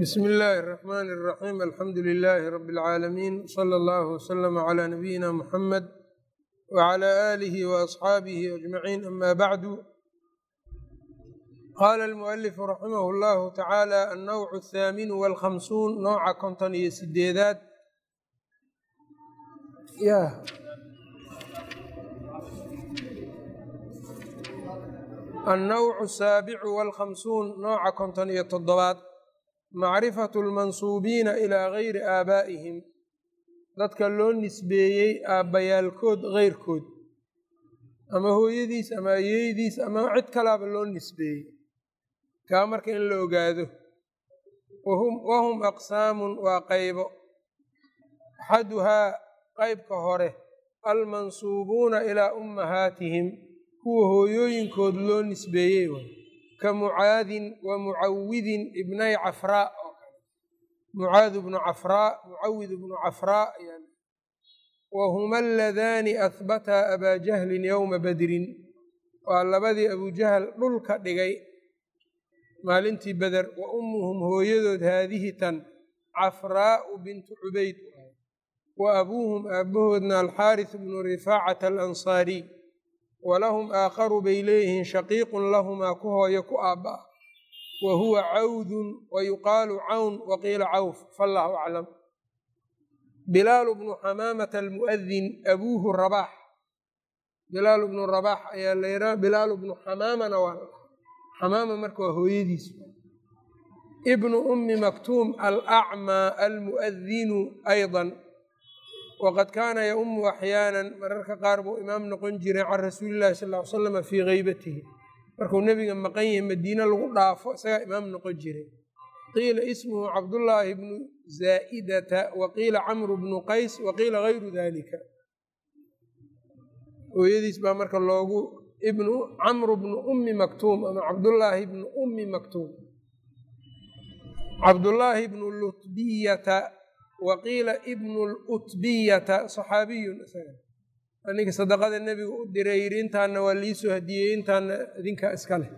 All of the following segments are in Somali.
bsm illaahi الرaxman الraxim alxamdu lilaahi rab اlcaalamiin slى اllah wslm عlى nabiyina muxamed wعlى آlih وaصxaabihi aجmaciin ama bacdu qaala اlmualifu raximah اllahu tacaala annowc الthaaminu wاlkhamsuun nooca konton iyo sideedaad annowcu asaabicu wاlkhamsuun nooca konton iyo toddobaad macrifatu lmansuubiina ilaa gayri aabaa'ihim. Dadka loo nisbeeyey aabbayaalkood keyrkood ama hooyadiis ama ayeydiis ama cid kalaaba loo nisbeeyey. Kaa marka in la ogaado. Wahum aqsaamun waa qaybo. Axaduhaa qeybka hore almansuubuuna ilaa ummahaatihim. Kuwa hooyooyinkood loo nisbeeyey ka mucaadin wa mucawidin ibnay cafraa oo kale mucaad bnu cafraa mucawid bnu cafraa wa huma aladaani ahbataa abaa jahlin yowma badrin. Waa labadii abujahal dhulka dhigay maalintii beder wa ummuhum hooyadood haadihi tan cafraa'u bintu cubayd. Wa abuuhum aabbahoodna alxaaris bnu rifaacata alansaariy walahum aakharu bay leeyihiin shaqiiqun lahumaa ku hooyo ku aabba. Wa huwa cawdun wa yuqaalu cawn waqiila cawf fallaahu aclam. Bilaalu bnu xamaamata almu'adin abuuhu rabaax bilaalu bnu rabaax ayaa layraa bilaalu bnu xamaamana waa xamaama marka waa hooyadiis ibnu ummi maktuum alacmaa almu'adinu aydan waqad kaana yaumu axyaanan mararka qaar buu imaam noqon jiray can rasuuli llahi sal ly slama fii keybatihi markuu nebiga maqan yahay madiine lagu dhaafo isagaa imaam noqon jiray qiila ismuhu cabdullaahi bnu zaa'idata wa qiila camru bnu qays wa qiila gayru dalika hooyadiis baa marka loogu ibnu camru bnu ummi maktuum ama cabdullaahi bnu ummi maktuum cabdullaahi bnu lutbiyata waqiila ibnu lutbiyata saxaabiyun isaga. Ninka sadaqada nebiga u diray yidhi intaana waa liisoo hadiyey intaana idinkaa iska leh.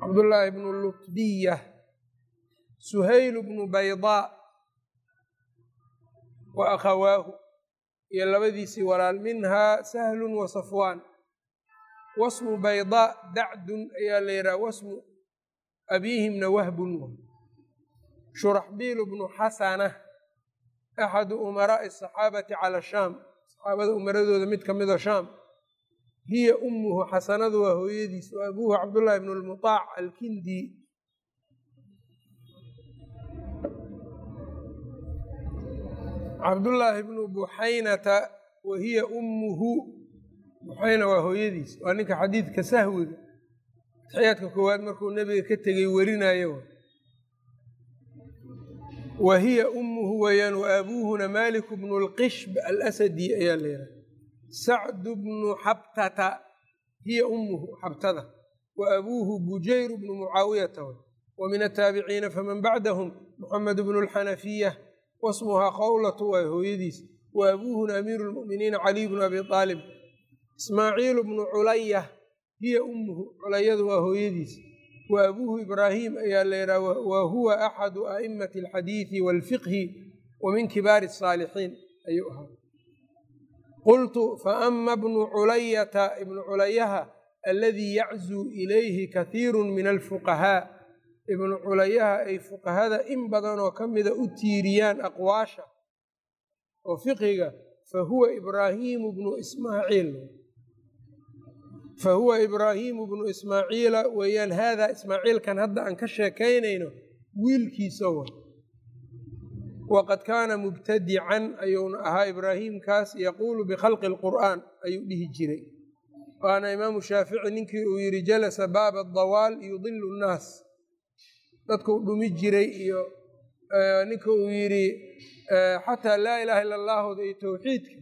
Cabdullaahi bnu lutbiya suhaylu bnu baydaa wa akhawaahu iyo labadiisii walaal minhaa sahlun wa safwaan. Wasmu baydaa dacdun ayaa la yidhaha wasmu abiihimna wahbun. Shuraxbiilu bnu xasana axadu umaraa'i asaxaabati cala shaam saxaabada umaradooda mid ka mida shaam hiya ummuhu xasanadu waa hooyadiis wa abuuhu cabdullaahi bnu lmutaac alkindi cabdullaahi bnu buxaynata wa hiya ummuhu buxayna waa hooyadiis waa ninka xadiidka sahwiga taxiyaadka koowaad markuu nebiga ka tegey werinayo wa hiya ummuhu weeyaan wa abuuhuna maaliku bnu lqishb alasadi ayaa layihaha sacdu bnu xabtata hiya ummuhu xabtada wa abuuhu bujayru bnu mucaawiyata wa min ataabiciina faman bacdahum muxamed bnu lxanafiya wasmuhaa qowlatu waa hooyadiis wa abuuhuna amiiru lmu'miniina caliy bnu abi aalib ismaaciilu bnu culaya hiya ummuhu culayadu waa hooyadiis wa ibraahim ayaa layidhaha wa huwa axadu a'imati alxadiidi waalfiqhi wa min kibaari asaalixiin ayuu ahaa qultu faama bnu culayata ibnu culayaha aladii yaczuu ilayhi kahiiru min alfuqahaa ibnu culayaha ay fuqahada in badanoo ka mida u tiiriyaan aqwaasha oo fiqhiga fa huwa ibraahimu bnu ismaaciil fa huwa ibraahimu bnu ismaaciila weeyaan haadaa ismaaciilkan hadda aan ka sheekaynayno wiilkiisa wa waqad kaana mubtadican ayuuna ahaa ibraahiimkaas yaquulu bikhalqi alqur'aan ayuu dhihi jiray waana imaamu shaafici ninkii uu yidhi jalasa baaba dawaal yudilu nnaas dadkuu dhumi jiray iyo ninka uu yidhi xataa laa ilaaha illa allaahooda iyo towxiidka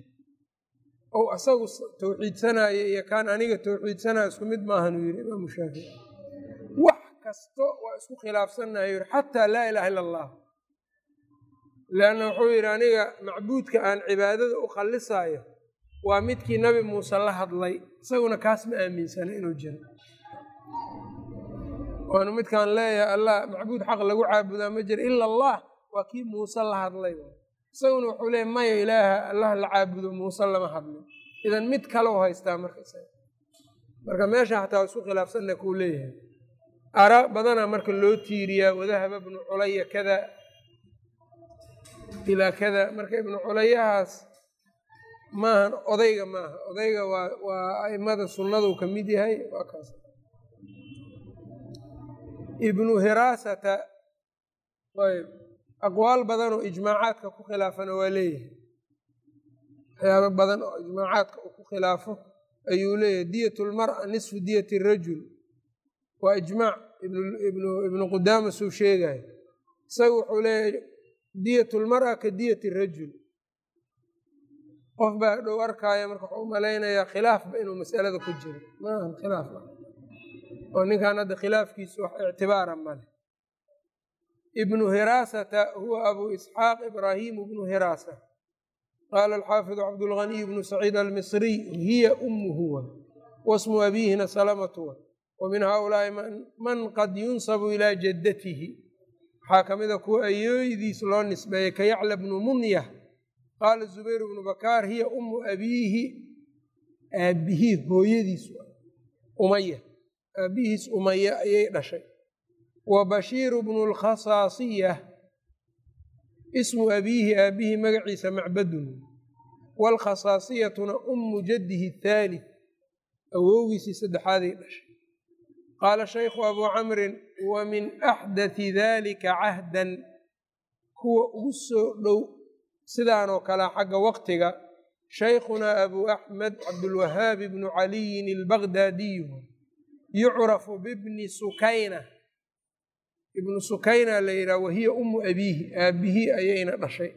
ou asagu towxiidsanaayo iyo kaan aniga towxiidsanaayo isku mid maahan uu yidhi imaamu shaafici wax kasto waa isku khilaafsannayo yidhi xataa laa ilaaha illa allah leanna wuxuu yidhi aniga macbuudka aan cibaadada u khallisaayo waa midkii nabi muuse la hadlay isaguna kaas ma aaminsana inuu jiro. Waanu midkaan leeyahay allah macbuud xaq lagu caabudaa ma jira ila allah waa kii muuse la hadlay isaguna wuxuu leeya maya ilaaha allah la caabudo muuse lama hadlin idan mid kaleu haystaa marka marka meesha hataa isku khilaafsanna kuu leeyahay. Ara badanaa marka loo tiiriyaa wadahaba ibnu culaya kada ilaa kada. Marka ibnu culayahaas maahan odayga maaha odayga waa waa aimada sunnadu ka mid yahay waa kaas. Ibnu hiraasata ayb aqwaal badan oo ijmaacaadka ku khilaafana waa leeyahay. Waxyaaba badan oo ijmaacaadka uu ku khilaafo ayuu leeyahay. Diyat lmara nisfu diyati rajul. Waa ijmaac ibnu qudaama suu sheegayo isaga wuxuu leeyahay diyat lmara ka diyati rajul. Qof baa dhow arkaaya marka waxuu umalaynayaa khilaafba inuu masalada ku jiro. Maahan khilaaf oo ninkan hadda khilaafkiisu wax ictibaara male ibnu hiraasata huwa abu isxaaq ibraahimu bnu hiraasa qaala alxaafidu cabdulganiy bnu saciid almisriy hiya umuhuwa wasmu abiihina salamatuwa wa. Min haaulaai man qad yunsabu ilaa jaddatihi. Waxaa ka mida kuwa ayooydiis loo nisbeeyey ka yacla bnu munyah qaala zubayr bnu bakaar hiya umu abiihi aabihii hooyadiis umaya aabihiis umaya ayay dhashay wa bashiiru bnu lkhasaasiya ismu abiihi aabihii magaciisa macbadun waalkhasaasiyatuna umu jaddihi athaalith awowgiisii saddexaaday dhashay qaala shaykhu abuu camrin wa min axdathi dalika cahdan kuwa ugu soo dhow sidaanoo kale xagga waqtiga shaykhunaa abuu axmed cabdulwahaabi bnu caliyin albagdaadiyu yucrafu bibni sukayna ibnu sukayna la yidhaha wahiya umu abiihi. Aabihii ayayna dhashay.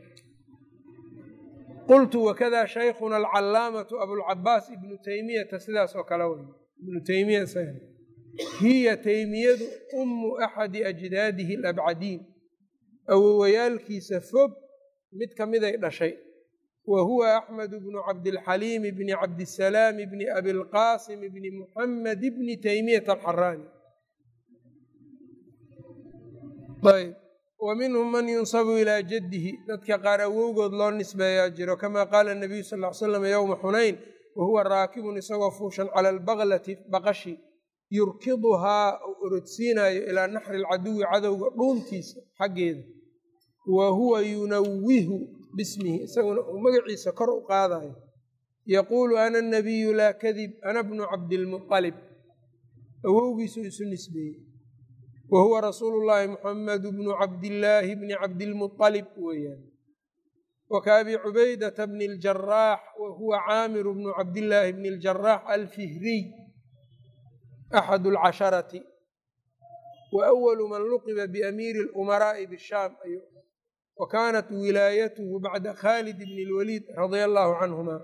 Qultu wakada shaykhuna alcalaamatu abulcabaas ibnu teymiyata sidaas oo kale wey ibnu teymiya hiya teymiyadu umu axadi ajdaadihi alabcadiin. Awowayaalkiisa fog mid ka miday dhashay. Wa huwa axmed bnu cabdilxaliim bni cabdisalaam bni abilqaasim bni muxamed bni teymiyata alxaraani ayb. Wa minhum man yunsabu ilaa jaddihi dadka qaar awowgood loo nisbeeyaa jiro kamaa qaala nabiyu sal l slam yowma xunayn wa huwa raakibun isagoo fuushan cala albaklati baqashi yurkiduhaa u orodsiinayo ilaa naxri alcaduwi cadowga dhuuntiisa xaggeeda. Wa huwa yunawihu bismihi isaguna uu magaciisa kor u qaadayo. Yaquulu ana nabiyu laa kadib ana bnu cabdilmualib awowgiisu isu nisbeeyey wa huwa rasuulu llaahi muxamedu bnu cabdillaahi bni cabdilmualib weeyaan wa ka abi cubaydata bni aljaraax wa huwa caamiru bnu cabdillaahi bni aljaraax alfihriy axadu alcasharati wa awalu man luqiba biamiiri alumaraa'i bishaam ayuu wa kaanat wilaayatuhu bacda khaalid bni lwaliid radia allaahu canhuma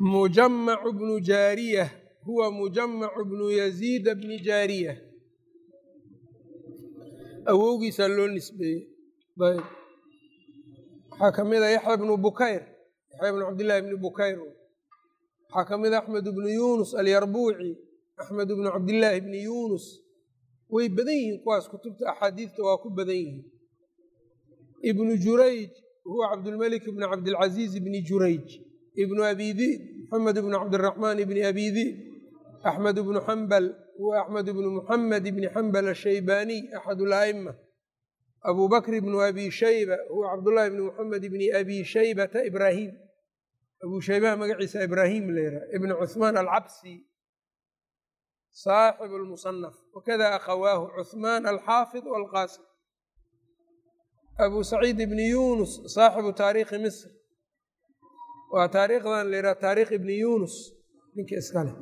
mujamacu bnu jaariyah huwa mujamacu bnu yaziida bni jaariyah awowgiisaa loo nisbeeyey waxaa ka mid a yaxya bnu bukayr yaxya bnu cabdillaahi bni bukayr waxaa ka mid a axmed bnu yuunus alyarbuuci axmed bnu cabdillaahi bni yuunus way badan yihiin kuwaas kutubta axaadiidta waa ku badan yihiin ibnu jurayj huwa cabdulmelik bni cabdilcaziiz bni jurayj ibnu abi di'b moxamed bnu cabdiraxmaan bni abi di'b axmed bnu xambal huwa axmed bnu muxamed bni xambal ashaybaaniy axad la'ima abu bakr bnu abi shayba huwa cabdullaahi bni muxamed bni abi shaybata ibraahim abu shaybaha magaciisa ibraahim layra ibn cuhmaan alcabsi saaxib lmusanaf wakada akhawaahu cuhmaan alxaafid walqaasim abu saciid ibni yunus saaxibu taariikhi misr waa taariikhdan la yidhaha taariikh ibni yunus ninka iskale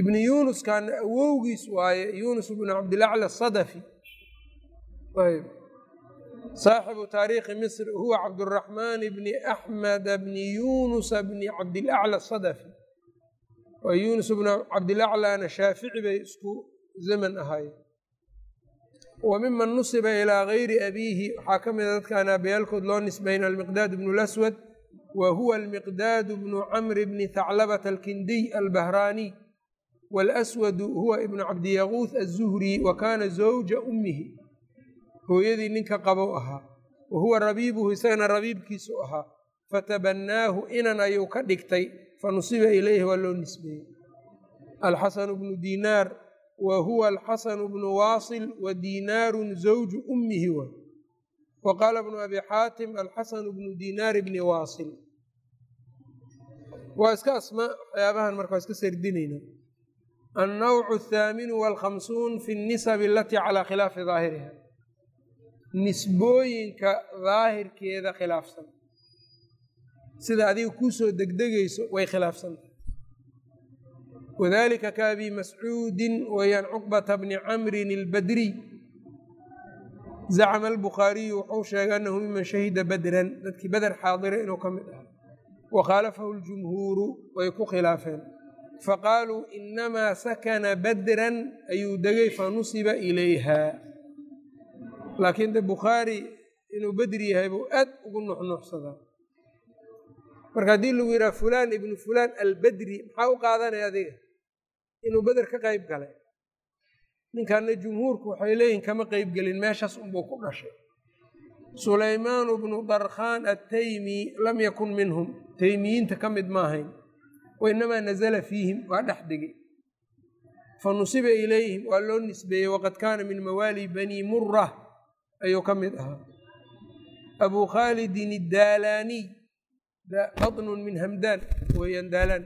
ibni yunus kaana awowgiis waaye yunus bnu cabdilacla sadafi ayb saaxibu taariikhi misr huwa cabduraxmaan bni axmed bni yunusa bni cabdilacla sadafi waa yunus bnu cabdilaclana shaafici bay isku zaman ahaayeen wa miman nusiba ilaa gayri abiihi waxaa ka mida dadkaan aabayaalkood loo nisbayn almiqdaad bnu laswad wa huwa almiqdaad bnu camri bni thaclabata alkindiy albahraaniy wاlswadu huwa ibnu cabdiyaquuth aلzuhri wa kaana zawja ummihi hooyadii ninka qabow ahaa wa huwa rabiibuhu isagana rabiibkiisu ahaa fatabannaahu inan ayuu ka dhigtay fanusiba ilayhi waa loo nisbeeyey alxasanu bnu dinaar wa huwa alxasanu bnu waasil wa dinaarun zawju ummihi wa wa qaala bnu abi xaatim alxasanu bnu dinaar bni waasil waa iska asmaa waxyaabahan marka waa iska sardinayna annawcu athaaminu walkhamsuun fi nnisabi alatii calaa khilaafi daahiriha nisbooyinka daahirkeeda khilaafsan sida adiga kuusoo degdegayso way khilaafsantahay wadalika ka abi mascuudin wayaan cuqbata bni camrin albadriy zacma albukhaariyu wuxuu sheegay anahu miman shahida badran dadkii beder xaadira inuu ka mid ahaa wakhaalafahu ljumhuuru way ku khilaafeen faqaaluu inamaa sakana badran ayuu degay fanusiba ilayha laakiin de bukhaari inuu bedri yahay buu aad ugu nuxnuuxsadaa marka haddii lagu yidhaha fulaan ibnu fulaan albedri maxaa u qaadanaya adiga inuu beder ka qeyb galay ninkanna jumhuurku waxay leeyihiin kama qeyb gelin meeshaas unbuu ku dhashay sulaymaanu bnu darkhaan attaymi lam yakun minhum taymiyiinta ka mid ma ahayn wainamaa nazala fiihim waa dhex degay fa nusiba ilayhim waa loo nisbeeyey waqad kaana min mawaali bani mura ayuu ka mid ahaa abuu khaalidin iddaalaaniy baطnun min hamdaan weeyaan daalaan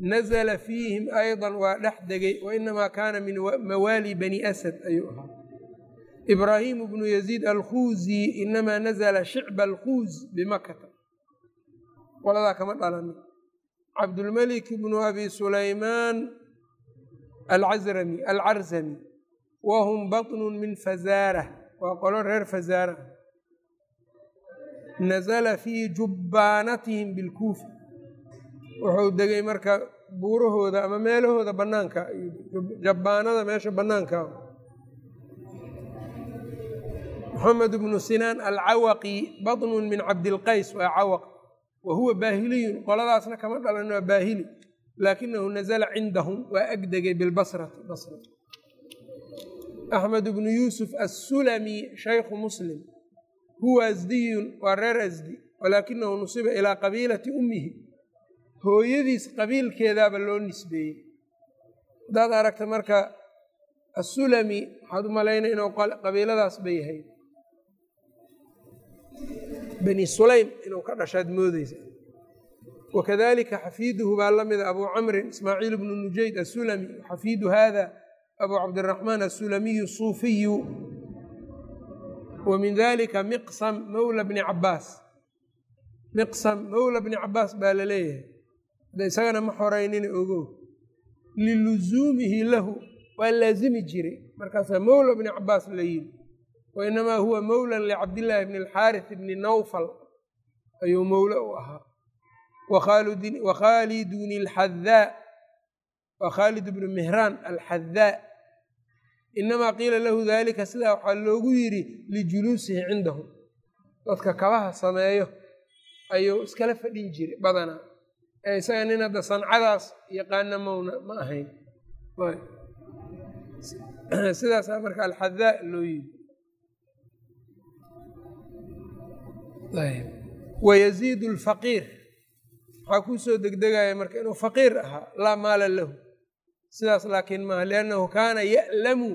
nazla fiihim ayضa waa dhex degay wainamaa kaana min mawaali bani asad ayuu ahaa ibraahimu bnu yaziid alkhuuzi inamaa nazla shicba alkhuuz bimakata qoladaa kama dhalanin cabdulmelik bnu abi sulaymaan alcazrami alcarzami wahum baطnun min fazaara waa qolo reer fazaara nazla fii jubbaanatihim bilkuufa wuxuu degay marka buurahooda ama meelahooda banaanka jabbaanada meesha banaanka moxamed bnu sinaan alcawaqi baطnun min cabdilqays waa cawaq wa huwa baahiliyun. Qoladaasna kama dhalan waa baahili. Laakinahu nazla cindahum waa agdegay bilbasrati basra axmed bnu yuusuf assulami shaykhu muslim huwa asdiyun waa reer asdi. Walaakinahu nusiba ilaa qabiilati ummihi. Hooyadiis qabiilkeedaaba loo nisbeeyey. Haddaad aragta marka assulami waxaad u malaynay inuu qabiiladaas ba yahay bani sulaym inuu ka dhashaad moodeysa wakadalika xafiiduhu baa la mida abuu camrin ismaaciil bnu nujayd assulami xafiidu hada abuu cabdiraxmaan assulamiyu suufiyu wa min dalika miqsam mawla bni cabaas miqsam mawla bni cabaas baa la leeyahay. De isagana ma xoreynina ogow liluzuumihi lahu waa laazimi jiray. Markaasaa mawla bni cabaas la yidhi wainamaa huwa mawlan licabdillaahi bni alxaarith bni nawfal ayuu mowle u ahaa wakhaalidun alxadaa waa khaalid bnu mihraan alxadaa inamaa qiila lahu dalika sidaa waxaa loogu yidhi lijuluusihi cindahum dadka kabaha sameeyo ayuu iskala fadhin jiray badanaa ee isaga nin hadda sancadaas yaqaana mawna ma ahayn sidaasaa marka alxadaa loo yidhi wayaziidu alfaqiir waxaa kuu soo degdegaya marka inuu faqiir ahaa laa maala lahu. Sidaas laakiin maaha liannahu kaana ya'lamu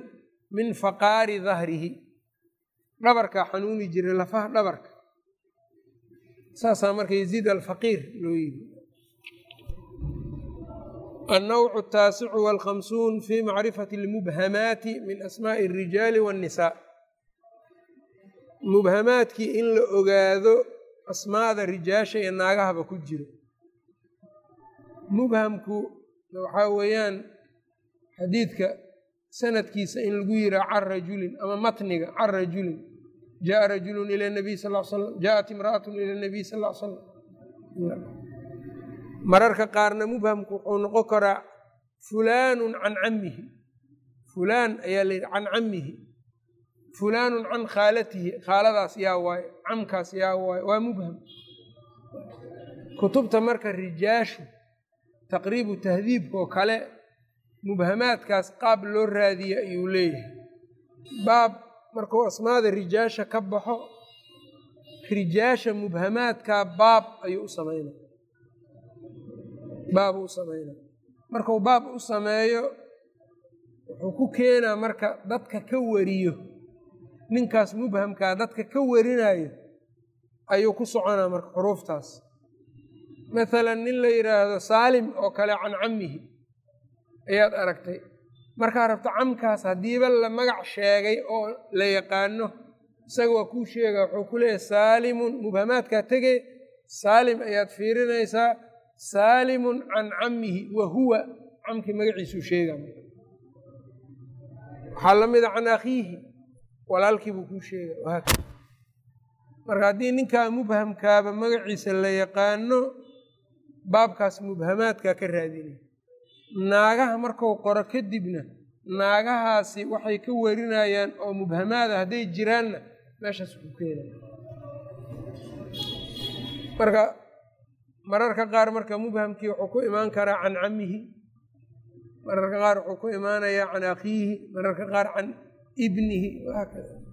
min faqaari dahrihi dhabarkaa xanuuni jiray lafaha dhabarka. Saasaa marka yaziid alfaqiir loo yidhi. Annawcu ataasicu walkhamsuun fi macrifati almubhamaati min asmaa'i alrijaali waannisaa mubhamaadkii in la ogaado asmaada rijaasha iyo naagahaba ku jiro. Mubhamku waxaa weeyaan xadiidka sanadkiisa in lagu yiraa can rajulin ama matniga can rajulin jaءa rajulu ila nabiy sal slam jaءat imra'atu ila nabiy sal slam mararka qaarna mubhamku wuxuu noqon karaa fulaanu can camihi fulaan ayaa la yidhi can camihi fulaanu can khaalatihi khaaladaas yaa waaye camkaas yaa waaye waa mubham. Kutubta marka rijaashu taqriibu tahdiibka oo kale mubhamaadkaas qaab loo raadiye ayuu leeyahay. Baab markuu asmaada rijaasha ka baxo rijaasha mubhamaadkaa baab ayuu u sameynaa. Baab u sameynaa. Markuu baab u sameeyo wuxuu ku keenaa marka dadka ka wariyo ninkaas mubhamkaa dadka ka warinayo ayuu ku soconaa marka xuruuftaas. Mathalan nin la yidhaahdo saalim oo kale can cammihi ayaad aragtay. Markaa rabto camkaas haddiiba la magac sheegay oo la yaqaano isaga waa kuu sheega wuxuu ku leeyahay saalimun mubhamaadkaa tegey saalim ayaad fiirinaysaa. Saalimun can cammihi wa huwa. Camkii magaciisuu sheega waxaa la mida can akhiihi walaalkii buu kuu sheega marka haddii ninkaa mubhamkaaba magaciisa la yaqaano baabkaas mubhamaadkaa ka raadinay. Naagaha marku qoro kadibna naagahaasi waxay ka warinayaan oo mubhamaada hadday jiraanna meeshaas ku keenaya marka mararka qaar marka mubhamkii wuxuu ku imaan karaa can cammihi mararka qaar wuxuu ku imaanayaa can akhiihi mararka qaar can ibnihi wahaakada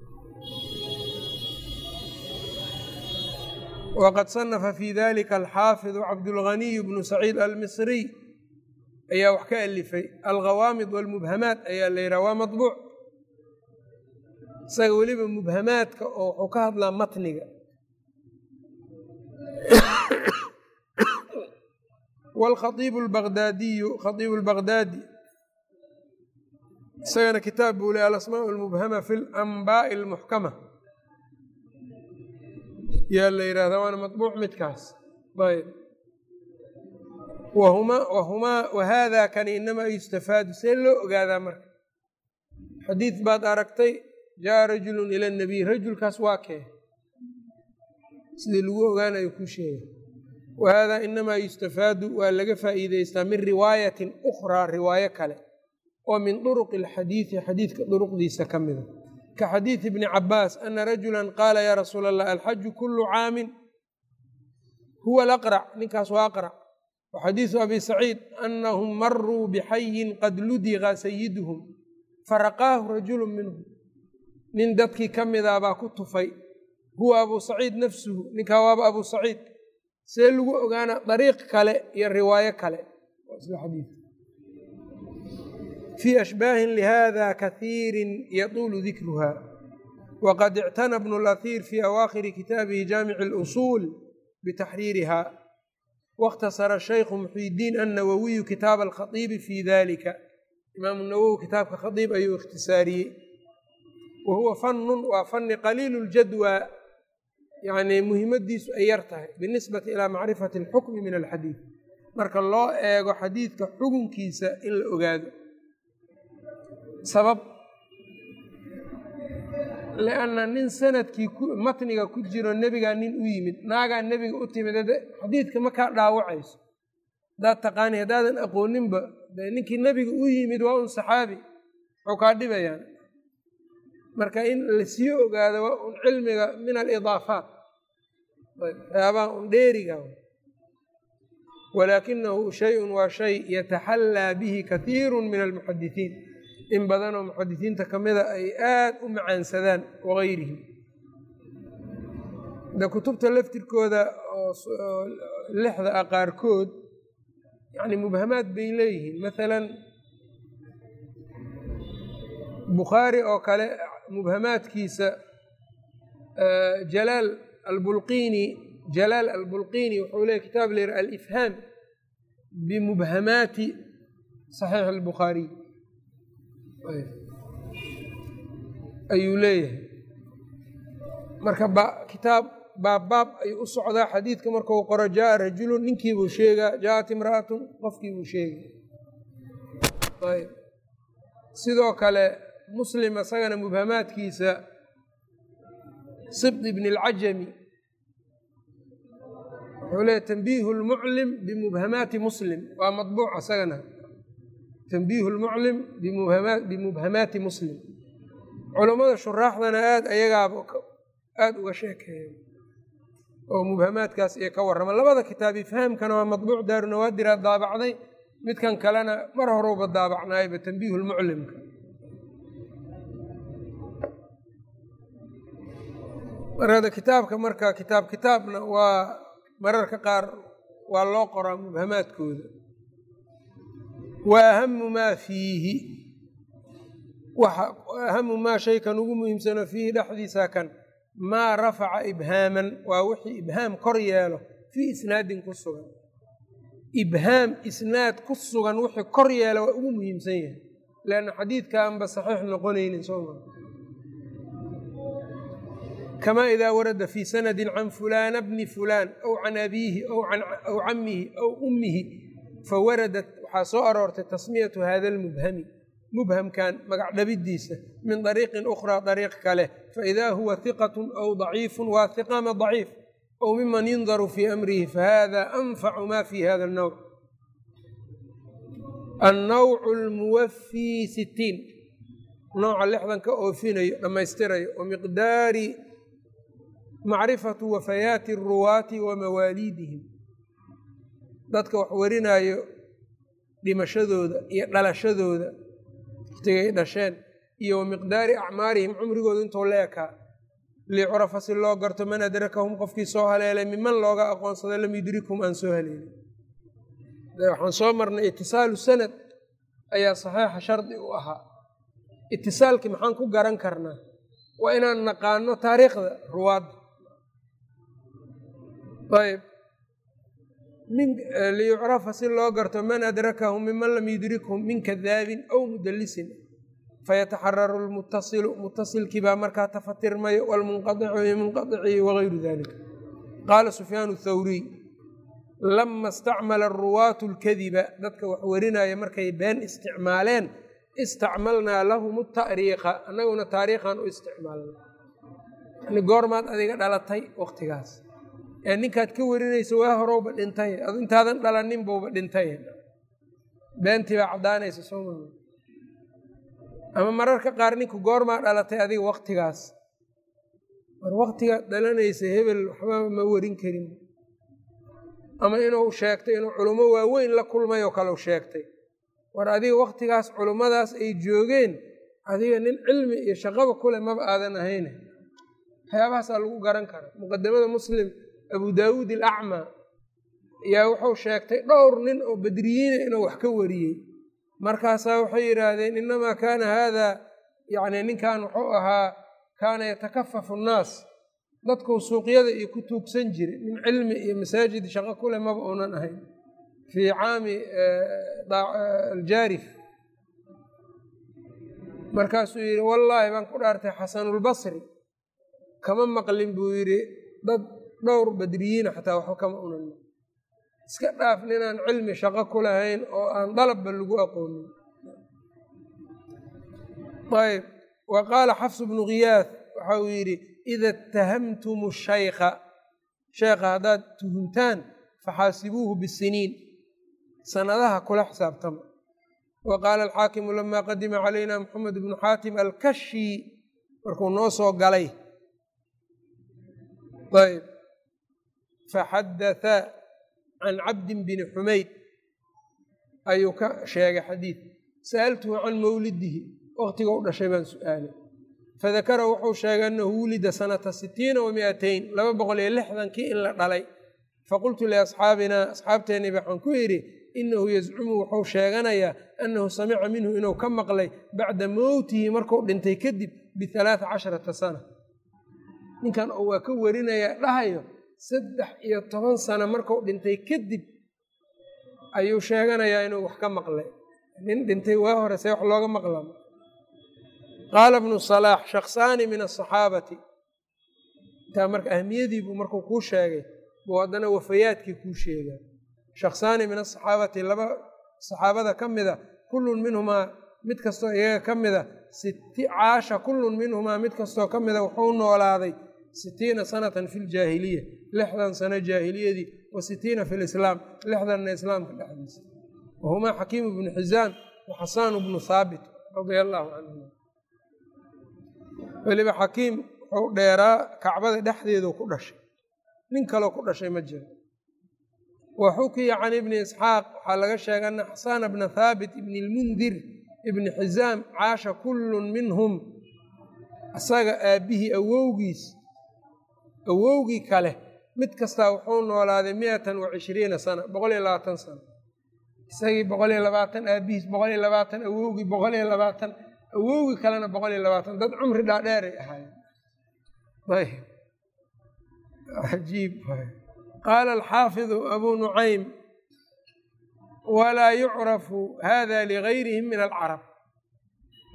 waqad sanafa fi dalika alxaafidu cabdulganiy bnu saciid almisriy ayaa wax ka alifay alghawaamid walmubhamaat ayaa la yidhaha waa maطbuuc isaga weliba mubhamaadka oo wuxuu ka hadlaa matniga. Wاlkhaiibu lbagdaadiyu khaiibu lbagdaadi isagana kitaab buu le alasmaa lmubhama fi lanbaai almuxkama yaa la yihahdaa waana mabuuc midkaas ayb wahumaa wahaada kani inamaa yustafaadu see loo ogaadaa marka xadiid baad aragtay jaa rajulu ila nabiy rajulkaas waa kee sidii lagu ogaanayo kuu sheega wahaada inamaa yustafaadu waa laga faa'iideystaa min riwaayatin ukhraa riwaayo kale oo min duruqi اlxadiidi xadiidka duruqdiisa ka mida. Ka xadiidi bni cabaas ana rajula qaala yaa rasuula allah alxaju kulu caamin huwa alaqrac ninkaas waa aqrac waxadiidu abi saciid anahum maruu bixayin qad ludiqa sayiduhum faraqaahu rajulu minhum. Nin dadkii ka midaa baa ku tufay huwa abu saciid nafsuhu. Ninkaa waaba abu saciid. See lagu ogaana dariiq kale iyo riwaayo kale fii ashbaahin lihada kahiirin yatuulu dikruha waqad ictana bnu lahiir fii awaakhiri kitaabihi jaamici اlusuul bitaxriiriha waاkhtasara shaykhu muxyidiin annawawiyu kitaaba alkhaiibi fi dalika imaamu nawowi kitaabka khaiib ayuu ikhtisaariyey wa huwa fanun waa fani qaliilu ljadwa yani muhimadiisu ay yar tahay binisbati ilaa macrifati alxukmi min alxadiid marka loo eego xadiidka xukunkiisa in la ogaado sabab lianna nin sannadkii matniga ku jiro nebigaa nin u yimid naagaa nebiga u timid xadiidka ma kaa dhaawacayso haddaad taqaani haddaadan aqooninba de ninkii nebiga u yimid waa un saxaabi wuxuu kaa dhibayaan marka in la sii ogaado waa un cilmiga min alidaafaat waxyaabaha un dheeriga walaakinahu shayun waa shay yataxallaa bihi kathiiru min almuxadisiin in badanoo muxadisiinta ka mida ay aada u macaansadaan wagayrihim de kutubta laftirkooda oo lixda a qaarkood yani mubhamaad bay leeyihiin. Maalan bukhaari oo kale mubhamaadkiisa jalaal albulqiini jalaal albulqiini wuxuu leeyahy kitaab la yidhaha alifhaam bimubhamaati saxiix albukhaariy ayuu leeyahay. Marka kitaab baabbaab ayuu u socdaa xadiidka markuu qoro jaaa rajulun ninkiibuu sheegaa jaaat imra'atun qofkiibuu sheegay. Ayb sidoo kale muslim isagana mubhamaadkiisa sibt ibn اlcajami wuxuu leeyahy tanbiihu lmuclim bimubhamaati muslim. Waa maطbuuc isagana tanbiihu lmuclim bimubhamaati muslim culammada shuraaxdana aada ayagaaba aada uga sheekeeya oo mubhamaadkaas iyo ka warrama labada kitaab ifhaamkana waa maطbuuc daarunawaadiraa daabacday midkan kalena mar horowba daabacnaayba tanbiihu lmuclimka marada kitaabka marka kitaab kitaabna waa mararka qaar waa loo qoraa mubhamaadkooda wa ahamu maa fiihi. Ahamu maa shaykan ugu muhiimsano fiihi dhexdiisa kan. Maa rafaca ibhaaman waa wixii ibhaam kor yeelo fii isnaadin ku sugan. Ibhaam isnaad ku sugan wixii kor yeela waa ugu muhiimsan yahay. Leanna xadiidka aanba saxiix noqonaynin sooma kamaa idaa warada fii sanadin can fulaana bni fulaan aw can abiihi aw camihi aw ummihi fawaradat waxaa soo aroortay tasmiyatu hada lmubhami mubhamkan magac dhabidiisa min dariiqin ukhraa dariiq kale faidaa huwa hiqatun aw daciifun waa hiqa ama daciif aw miman yundaru fii amrihi fahada anfacu ma fi hada alnowc annawcu almuwafii sitiin nooca lixdan oofinayo dhammaystirayo wa miqdaari macrifatu wafayaati aruwaati wa mawaaliidihim dadka wax warinaayo dhimashadooda iyo dhalashadooda waqtigay dhasheen iyo wa miqdaari acmaarihim cumrigooda intuu la ekaa licurafa si loo garto man adrakahum qofkii soo haleelay miman looga aqoonsada lam yudrikhum aan soo haleelin. Waxaan soo marnay itisaalu sanad ayaa saxiixa shardi u ahaa. Itisaalkii maxaan ku garan karnaa waa inaan naqaano taariikhda ruwaadda ayb liyucrafa si loo garto man adrakahum miman lam yudrikhum min kadaabin aw mudalisin fayataxararu lmutasilu mutasilkii baa markaa tafatirmayo wlmunqaicu bimunqaicihi wagayru dalika qaala sufyaan thawriy lama istacmala aruwaatu lkadiba dadka wax warinaya markay been isticmaaleen istacmalnaa lahum ta'riiqa annaguna taariikhan u isticmaalna goormaad adiga dhalatay waqtigaas ee ninkaad ka warinaysa waa horowba dhintay. Intaadan dhalanin buuba dhintay. Beentii baa caddaanaysa ama mararka qaar ninku goormaa dhalatay adiga waqtigaas. War waqtigaad dhalanaysa hebel waxba ma warin karin. Ama inuu sheegtay inuu culummo waaweyn la kulmay oo kaleu sheegtay. War adiga waqtigaas culummadaas ay joogeen adiga nin cilmi iyo shaqaba kule maba aadan ahayne waxyaabahaasaa lagu garan kara muqadamada muslim abu daawuud alacmaa ayaa wuxuu sheegtay dhowr nin oo bedriyiina inuu wax ka wariyey. Markaasaa waxay yidhaahdeen inamaa kaana haada yani ninkan wuxuu ahaa kaana yatakafafu nnaas dadkuu suuqyada iyo ku tuugsan jiray nin cilmi iyo masaajid shaqo kule maba uunan ahayn. Fii caami aljaarif. Markaasuu yidhi wallaahi baan ku dhaartay xasanulbasri kama maqlin buu yidhi dad dhowr badriyiina xataa waxba kama unan. Iska dhaaf ninaan cilmi shaqo ku lahayn oo aan dalabba lagu aqoonin. Ayb wa qaala xafsu bnu khiyaad waxa uu yidhi ida itahamtum shaykha. Sheekha haddaad tuhumtaan faxaasibuuhu bisiniin. Sanadaha kula xisaabtama. Wa qaala alxaakimu lama qadima calayna maxamed bnu xaatim alkashi markuu noo soo galay. Ayb faxadatha can cabdin bini xumayd ayuu ka sheegay xadiid sa'altuhu can mawlidihi waqtiga u dhashay baan su'aalay fadakara wuxuu sheegay annahu wulida sanata sitiina wa miatayn laba boqol iyo lixdankii in la dhalay faqultu liasxaabinaa asxaabteennii waxaan ku yidhi inahu yazcumu wuxuu sheeganayaa annahu samica minhu inuu ka maqlay bacda mowtihi markuu dhintay kadib bialaaa casharata sana ninkan oo waa ka warinayaa dhahayo saddex iyo toban sano markuu dhintay kadib ayuu sheeganayaa inuu wax ka maqlay. Nin dhintay waa hore see wax looga maqlaa qaala bnu salaax shaksaani min asaxaabati intaa marka ahmiyadiibuu markuu kuu sheegay buu haddana wafayaadkii kuu sheegaa. Shaksaani min asaxaabati laba saxaabada ka mida kullun minhumaa mid kastoo iyaga ka mida caasha kullun minhumaa mid kastoo ka mida wuxuu noolaaday sitiina sanatan fi ljaahiliya lixdan sano jaahiliyadii wa sitiina fi lislaam lixdanna islaamka dhexdiisa wahumaa xakiimu bnu xisaam wa xasaanu bnu haabit radia allaahu canhuma weliba xakiim wuxuu dheeraa kacbada dhexdeedu ku dhashay nin kaloo ku dhashay ma jiro wa xukiya can ibni isxaaq waxaa laga sheegay ana xasana bna thaabit ibni lmundir ibni xizaam caasha kullun minhum isaga aabbihii awowgiis awowgii kale mid kastaa wuxuu noolaaday miatan wa cishriina sana boqol iyo labaatan sano isagii boqol iyo labaatan aabihiis boqol iyo labaatan awowgii boqol iyo labaatan awowgii kalena boqol iyo labaatan. Dad cumri dhaadheeray ahaayeen ajiib qaala alxaafidu abuu nucaym walaa yucrafu hada ligayrihim min alcarab.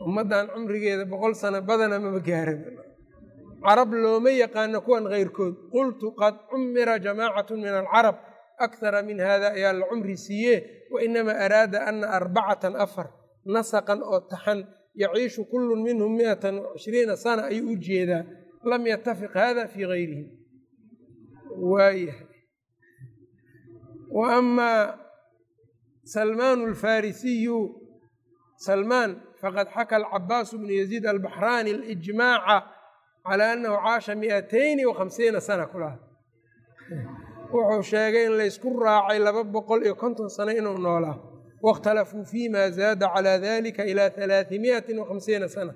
Ummaddan cumrigeeda boqol sano badana mama gaaran carab looma yaqaano kuwan keyrkood qultu qad cumira jamaacatu min alcarab akhara min hada ayaa la cumri siiye wainamaa araada ana arbacatan afar. Nasaqan oo taxan. Yaciishu kullu minhum miatan wacishriina sana ayuu u jeedaa. Lam yatafiq hada fii gayrihim waayahay. Wa amaa salmaan alfarisiyu salmaan faqad xaka alcabaasu bnu yaziid albaxraani alijmaaca calaa annahu caasha miatayni wa khamsiina sana kulaha wuxuu sheegay in laysku raacay laba boqol iyo konton sano inuu noolaa waاkhtalafuu fima zaada calaa dalika ilaa halaahimiati wa khamsiina sana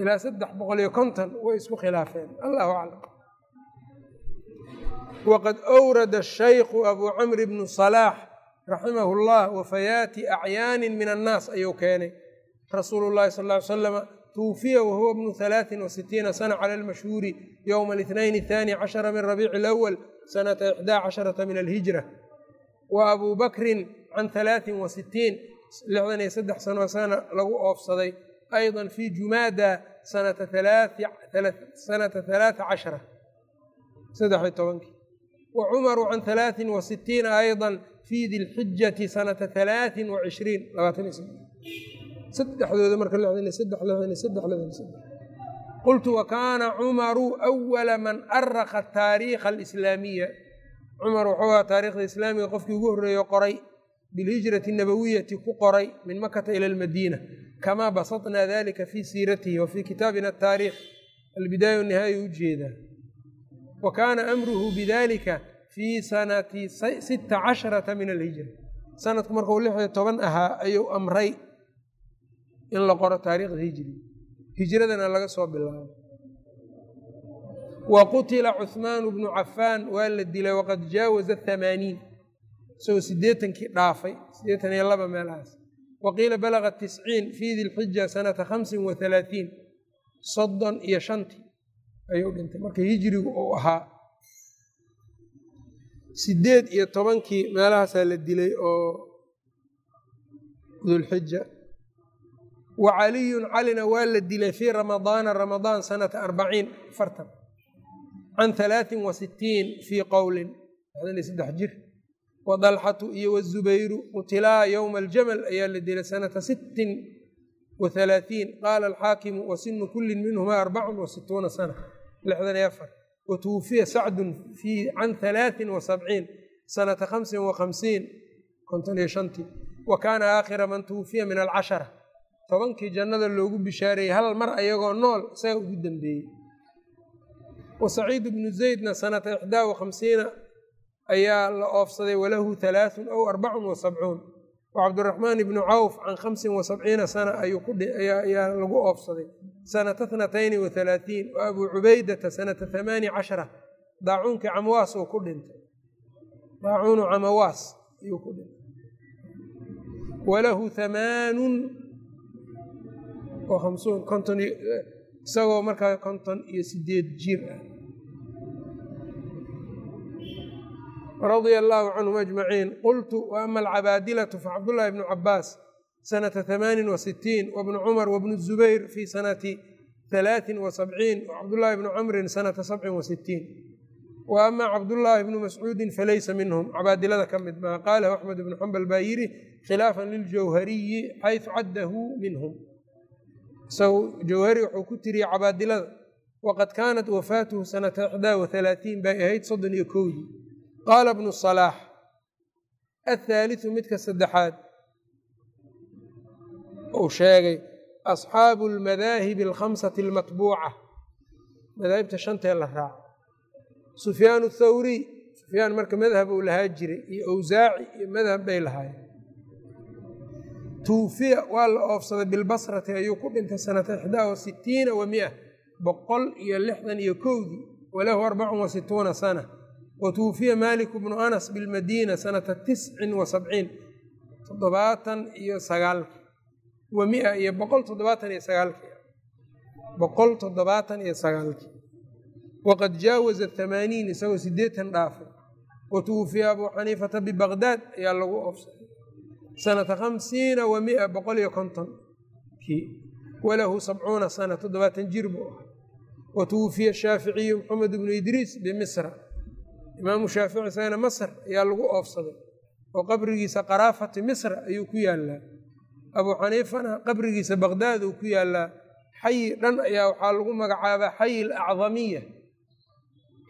ilaa saddex boqol iyo konton way isku khilaafeen allahu aclam waqad awrada ashaykhu abuu camr bnu salaax raximahu llah wafayaati acyaani min annaas ayuu keenay rasuulu llahi sal ly slama tuwufiya wahuwa bnu halaaثin wasitiina sana cala almashhuuri yowma اlاثnayn الثaani cashara min rabiici اlأwal sanata ixdaa casharata min alhijra wa abuu bakrin can halaaثin wasitiin lixdan iyo saddex sano sana lagu oofsaday ayضa fi jumaada sanata halaaa cashara saddex tobankii wa cumaru can halaaثin wasitiina ayضa fi di lxijati sanata halaaثin wacishriin labaatan iyo saddexdooda marka qultu wakaana cumaru awala man araka taariikha alislaamiya cumar wuxuu aha taarikhda islaamiga qofkii ugu horreeyo qoray bilhijrati nabawiyati ku qoray min makata ila almadiina. Kamaa basatnaa dalika fii siiratihi wa fii kitaabina ataariikh albidaaya nihaaya u jeedaa wa kaana amruhu bidalika fii sanati sita casharata min alhijra. Sanadku markuu lix iyo toban ahaa ayuu amray in la qoro taariikhda hijri. Hijradana laga soo bilaabo. Wa qutila cuhmaanu bnu cafaan waa la dilay waqad jaawaza hamaaniin isagoo siddeetankii dhaafay siddeetan iyo laba meelahaas. Wa qiila balaga tisciin fii dilxija sanata khamsin wa halaatiin soddon iyo shantii ayuu dhintay. Marka hijrigu uu ahaa sideed iyo tobankii meelahaasaa la dilay oo dulxija wa caliyun calina waa la dilay fii ramadaana ramadaan sanata arbaciin afartan can halaatin wa sitiin fii qowlin saddex jir. Wa dalxatu iyo wazubayru qutilaa yowma aljamal ayaa la dilay sanata sittin wa halaatiin qaala alxaakimu wa kullin minhumaa arbacun wa situuna sana. Lixdan iyo afar. Wa tuwufiya sacdun can halaatin wa sabciin sanata khamsin wa khamsiin konton iyo shantii. Wa kaana aakhira man tuwufiya min alcashara tobankii jannada loogu bishaareeyey hal mar ayagoo nool isaga ugu dambeeyey. Wa saciid bnu zaydna sanata ixdaa wa ayaa la oofsaday walahu halaaثun aw arbacun wa sabcuun. Wa cabdiraxmaan ibnu cawf can khamsin wa sabciina sana ayaa lagu oofsaday. Sanata tnatayni wa halaaثiin wa abuu cubaydata sanata hamaani cashara. Daacuunkii camawaas uu ku dhintay. Daacuunu camawaas ayuu ku dhintay. Walahu hamaanun wa khamsuun konton isagoo markaa konton iyo sideed jir ah. Radia allaahu canhum ajmaciin. Qultu wa ama alcabaadilatu facabdullaahi bnu cabaas sanata hamaanin wa sitiin wabnu cumar wabnu zubayr fii sanati halaatin wa sabciin wacabdullaahi bnu camrin sanata sabcin wa sitiin wa ama cabdullaahi bnu mascuudin falaysa minhum. Cabaadilada ka mid maa qaalahu axmed bnu xambal baa yidhi khilaafan liljawhariyi xaysu caddahu minhum isagu jawhari wuxuu ku tiriyey cabaadilada waqad kaanat wafaatuhu sanata ixdaa wa bay ahayd soddon iyo kowdii qaala bnu salaax athaaliثu midka saddexaad. Uu sheegay asxaabu almadaahibi alkhamsati almatbuuca. Madaahibta shantee la raaco sufyaan thawriy sufyaan marka madhab uu lahaa jiray iyo awsaaci iyo madhab bay lahaayeen tuufiya waa la oofsaday bilbasrati ayuu ku dhintay sanata ixdaa wa sitiina wa boqol iyo lixdan iyo kowdii walahu arbacun wa situuna sana wa tuufiya maaliku bnu anas bilmadiina sanata tiscin wa sabciin toddobaatan iyo sagaalki wa mia iyo boqol toddobaatan iyo sagaalki boqol toddobaatan iyo sagaalki waqad jaawaza tamaaniin isagoo sideetan dhaafay wa tuwufiya abuu xaniifata bibaqdaad ayaa lagu oofsaday sanata khamsiina wa mia boqol iyo konton kii walahu sabcuuna sana toddobaatan jir buu ahaa wa tuwufiya shaaficiyu maxamed bnu idriis bimisra imaamu shaafici isagana masr ayaa lagu oofsaday oo qabrigiisa qaraafati misra ayuu ku yaalaa abuu xaniifana qabrigiisa baqdaad uu ku yaalaa xayi dhan ayaa waxaa lagu magacaabaa xayi alacdamiya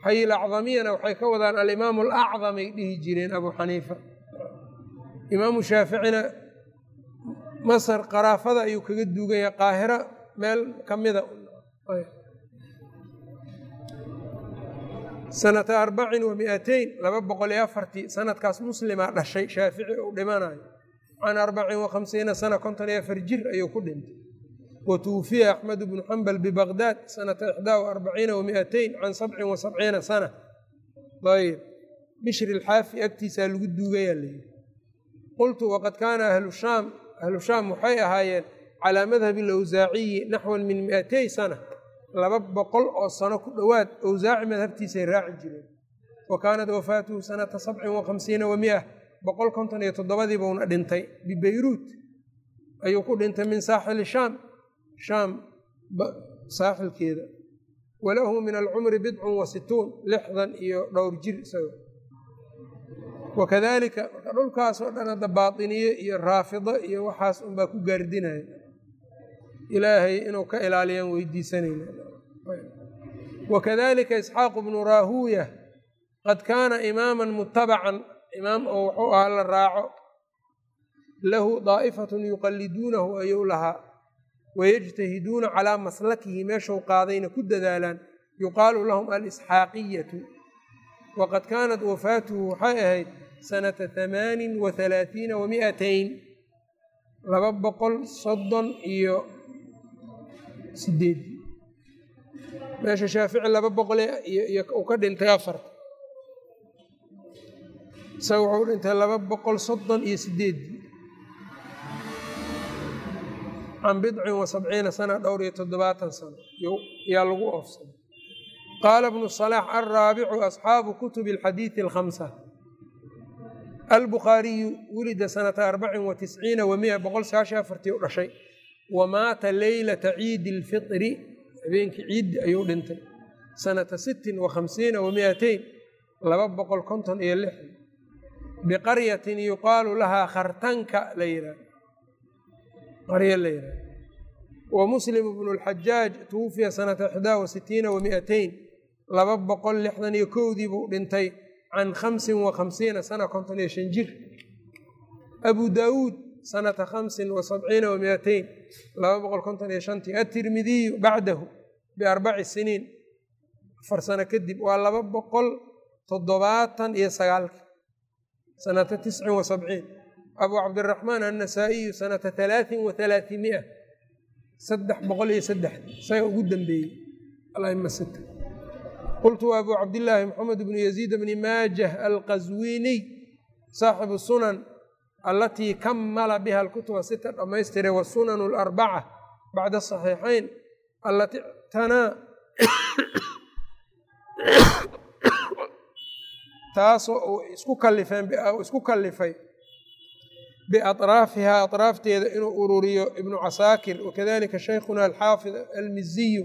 xayi alacdamiyana waxay ka wadaan alimaamu alacdamay dhihi jireen abuu xaniifa imaamu shaaficina masar qaraafada ayuu kaga duugan yahay qaahira meel ka mida. Sanata arbacin wa miateyn laba boqol iyo afartii sanadkaas muslimaa dhashay shaafici uu dhimanayo. Can arbacin wa khamsiina sana konton iyo afar jir ayuu ku dhintay. Wa tuwufiya axmed bnu xambal bibaqdaad sanata ixdaa wa arbaciina wa miateyn can sabcin wa sabciina sana. Ayb. Bishri lxaafi agtiisaa lagu duugayaa layidhi qultu waqad kaana ahlu shaam ahlu shaam waxay ahaayeen calaa madhabi alawsaaciyi naxwan min miatey sana laba boqol oo sano ku dhowaad awsaaci madhabtiisay raaci jireen wa kaanat wafaatuhu sanata sabcin wa khamsiina wa mia boqol konton iyo toddobadii buuna dhintay bibeyruut ayuu ku dhintay min saaxili shaam shaam saaxilkeeda walahu min alcumri bidcun wa situun lixdan iyo dhowr jir isago wakadalika marka dhulkaasoo dhan hadda baatiniye iyo raafido iyo waxaas unbaa ku gaardinaya ilaahay inuu ka ilaaliyaan weydiisanayna wakadalika isxaaqu bnu raahuuya qad kaana imaaman mutabacan imaam oo wuxuu ahaa la raaco lahu daa'ifatun yuqaliduunahu ayuu lahaa wayajtahiduuna calaa maslakihi meeshuu qaadayna ku dadaalaan yuqaalu lahum alisxaaqiyatu waqad kaanat wafaatuhu waxay ahayd sanata hamaanin wa halaatiina wa miateyn laba boqol soddon iyo sideedii meesha shaafici laba boqol uu ka dhintay afarta isaga wuxuu dhintay laba boqol soddon iyo sideedii can bidcin wa sabciina sana dhowr iyo toddobaatan sano yaa lagu oofsaday qaala bnu salaax alraabicu asxaabu kutubi alxadiidi alkhamsa albukhaariyu wulida sanata arbacin wa tisciina wa mia boqol sagaashan afartii u dhashay wa maata leylata ciidi alfitri habeenkii ciiddi ayuu dhintay sanata sittin wa khamsiina wa miateyn laba boqol konton iyo lix biqaryatin yuqaalu lahaa khartanka la yidhaah qarya la yidhaah wa muslim bnu lxajaaj tuwufiya sanata ixdaa wa sitiina wa miateyn laba boqol lixdan iyo kowdii buu dhintay can khamsin wa khamsiina sana konton iyo shan jir. Abu daawuud sanata khamsin wa sabciina wa miateyn laba boqol konton iyo shantii. Atirmidiyu bacdahu biarbaci siniin afar sano kadib waa laba boqol toddobaatan iyo sagaalka sanata tiscin wa sabciin. Abu cabdiraxmaan annasaa'iyu sanata halaatin wa halaatimia saddex boqol iyo saddex isaga ugu dambeeyey sita qultu abu cabdillaahi maxamed bnu yaziid bni maajah alqaswiiniy saaxibu sunan alatii kamala biha alkutuba sita dhammaystiray wasunanu alarbaca bacda asaxiixayn alatii ictanaa taasoo uu isku kalifeen isku kalifay biatraafihaa atraafteeda inuu ururiyo ibnu casaakir wakadalika shaykhuna alxaafid almiziyu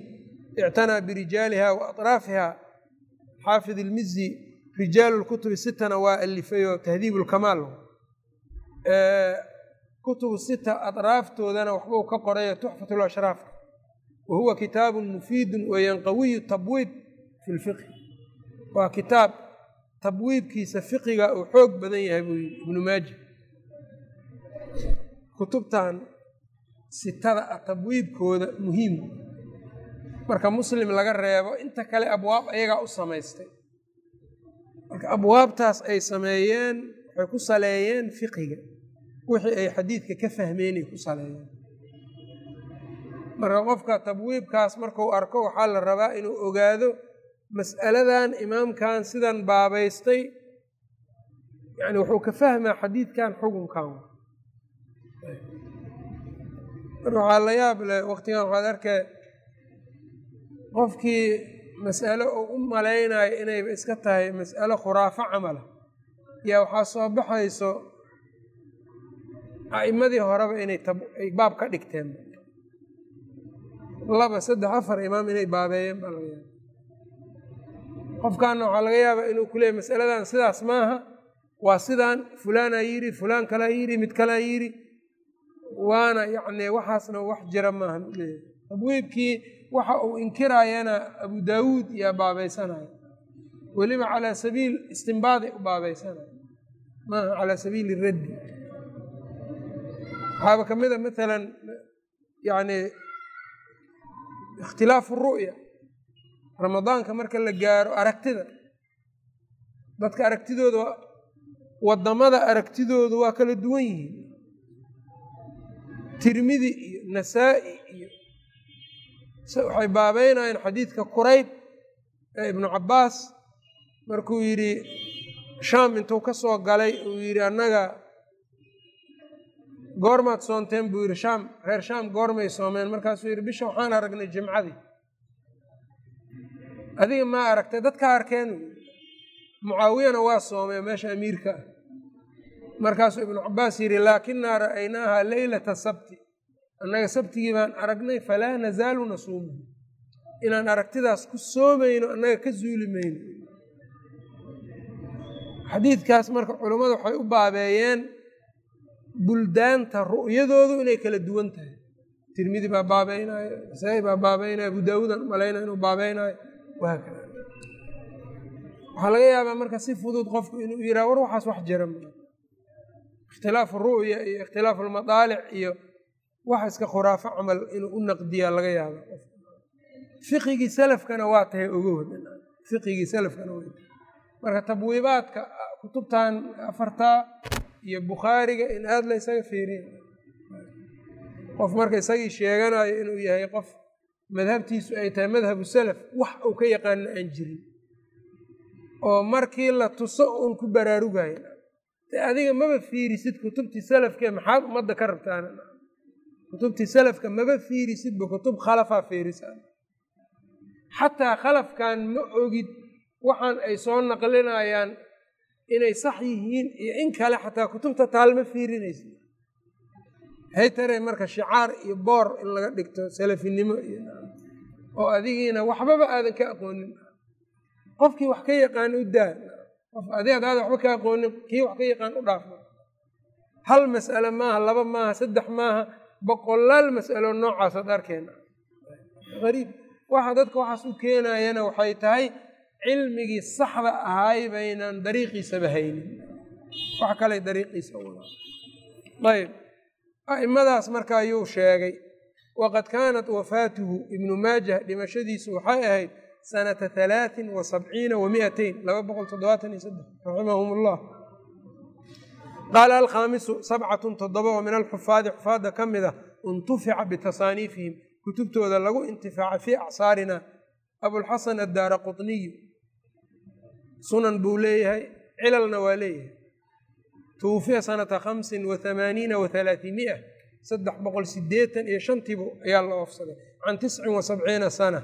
ictanaa birijaaliha wa atraafiha xaafid ilmizi rijaalu lkutubi sitana waa alifayoo tahdiib lkamaal kutubu sita atraaftoodana waxbuu ka qorayo tuxfat lashraafka wa kitaabun mufiidun weeyaan qawiyu tabwiib fi lfiqhi waa kitaab tabwiibkiisa fiqiga uu xoog badan yahay buu yidhi ibnu maaja. Kutubtan sitada a tabwiibkooda muhiim marka muslim laga reebo inta kale abwaab ayagaa u samaystay. Marka abwaabtaas ay sameeyeen waxay ku saleeyeen fiqiga wixii ay xadiidka ka fahmeenay ku saleeyeen. Marka qofka tabwiibkaas markuu arko waxaa la rabaa inuu ogaado mas'aladan imaamkan sidan baabaystay. Yani wuxuu ka fahmaa xadiidkan xukunkan. Waxaa la yaab leh waqtigan waxaad arkee qofkii mas'alo uu u malaynayo inayba iska tahay mas'alo khuraafo camala. Yaa waxaa soo baxayso a'immadii horeba inay ay baab ka dhigteen. Laba saddex afar imaam inay baabeeyeen baa laga yaaba qofkaana waxaa laga yaabaa inuu ku leeyay masaladan sidaas maaha waa sidaan fulaanaa yidhi fulaan kalaa yidhi mid kalaa yidhi waana yacni waxaasna wax jira maahan u tabwiibkii waxa uu inkiraayana abu daawuud yaa baabaysanaya weliba calaa sabiil istinbaaday u baabaysanaya maaha calaa sabiili raddi. Waxaaba ka mid a maalan yacni ikhtilaafu ru'ya. Ramadaanka marka la gaaro aragtida dadka aragtidooda waddamada aragtidoodu waa kala duwan yihiin. Tirmidi iyo nasaa-i iyo waxay baabeynayeen xadiidka qurayb ee ibnu cabbaas. Markuu yidhi shaam intuu ka soo galay uu yidhi annaga goormaad soonteen buu yidhi shaam reer shaam goormay soomeen. Markaasuu yidhi bisha waxaan aragnay jimcadii. Adiga maa aragtay dadka arkeen mucaawiyana waa soomay meesha amiirka ah. Markaasuu ibnu cabaas yidhi laakinaa ra'aynaaha leylata sabti annaga sabtigii baan aragnay falaa nazaalu nasuumuhu inaan aragtidaas ku soomayno annaga ka zuuli mayno. Xadiidkaas marka culummadu waxay u baabeeyeen buldaanta ru'yadoodu inay kala duwan tahay. Tirmidi baa baabeynaayo nasaa-i baa baabeynaayo abu daawuudan malayna inuu baabeynaayo wahaakada waxaa laga yaabaa marka si fudud qofku inuu yidhaha war waxaas wax jira ikhtilaafu ru'ya iyo ikhtilaafu almadaalic iyo wax iska khuraafo camal inuu u naqdiyaa laga yaaba fiqigii salafkana waa tahay ogow fiqigii salafkana waa tahay. Marka tabwiibaadka kutubtan afartaa iyo bukhaariga in aada la ysaga fiiriya qof marka isagii sheeganayo inuu yahay qof madhabtiisu ay tahay madhabu salaf wax uu ka yaqaano aan jirin. Oo markii la tuso uun ku baraarugayo adiga maba fiirisid kutubtii salafkee maxaad ummadda ka rabtaan kutubtii salafka maba fiirisidba kutub khalafaa fiirisaan xataa khalafkan ma ogid waxaan ay soo naqlinayaan inay sax yihiin iyo in kale xataa kutubta taalma fiirinaysid. Maxay tareen marka shicaar iyo boor in laga dhigto salafinimo iyo oo adigiina waxbaba aadan ka aqoonin. Qofkii wax ka yaqaan u daa qof adi adaada waxba ka aqoonin kii wax ka yaqaan u dhaafo hal mas'alo maaha laba maaha saddex maaha boqolaal mas'alo noocaasaad arkeen. Ariib waxa dadka waxaas u keenayana waxay tahay cilmigii saxda ahaay baynan dariiqiisaba haynin. Wax kale dariiqiisa wadaa ayb a'imadaas marka ayuu sheegay waqad kaanat wafaatuhu ibnu maajah dhimashadiisu waxay ahayd sanata halaatin wa sabciina wa miatain laba boqol toddobaatan iyo saddex raximahum ullah qaala alkhaamisu sabcatun toddoba oo min alxufaadi xufaadda ka mid a intufica bitasaaniifihim kutubtooda lagu intifaaca fii acsaarina abulxasan addaara qutniyu sunan buu leeyahay cilalna waa leeyahay tuwufiya sanata khamsin wa hamaaniina wa halaatimia saddex boqol sideetan iyo shantiibu ayaa la oofsaday can tiscin wa sabciina sana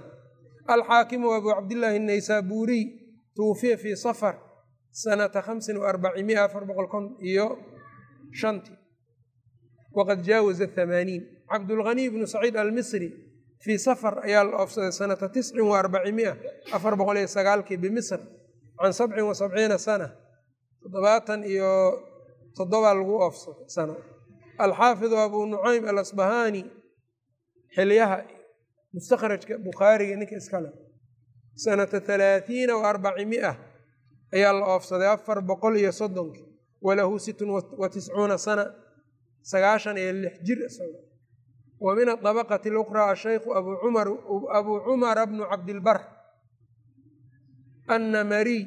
alxaakimu abu cabdillaahi naysaabuuriy tuwufiya fii safar sanata khamsin wa arbacimia afar boqol kon iyo shantii waqad jaawaza hamaaniin cabdulghaniy bnu saciid almisri fii safar ayaa la oofsaday sanata tiscin wa afar boqol iyo sagaalkii bimisr can sabcin wa sabciina sana toddobaatan iyo toddobaa lagu oofsaday sano alxaafidu abu nucaym alasbahaani xilyaha mustakhrajka bukhaariga ninka iskale sanata halaathiina wa ayaa la oofsaday afar boqol iyo soddonkii walahu sittun wa tiscuuna sana sagaashan iyo lix jir wa min adabaqati luqraa ashaykhu abuu cumara bnu cabdilbar annamariy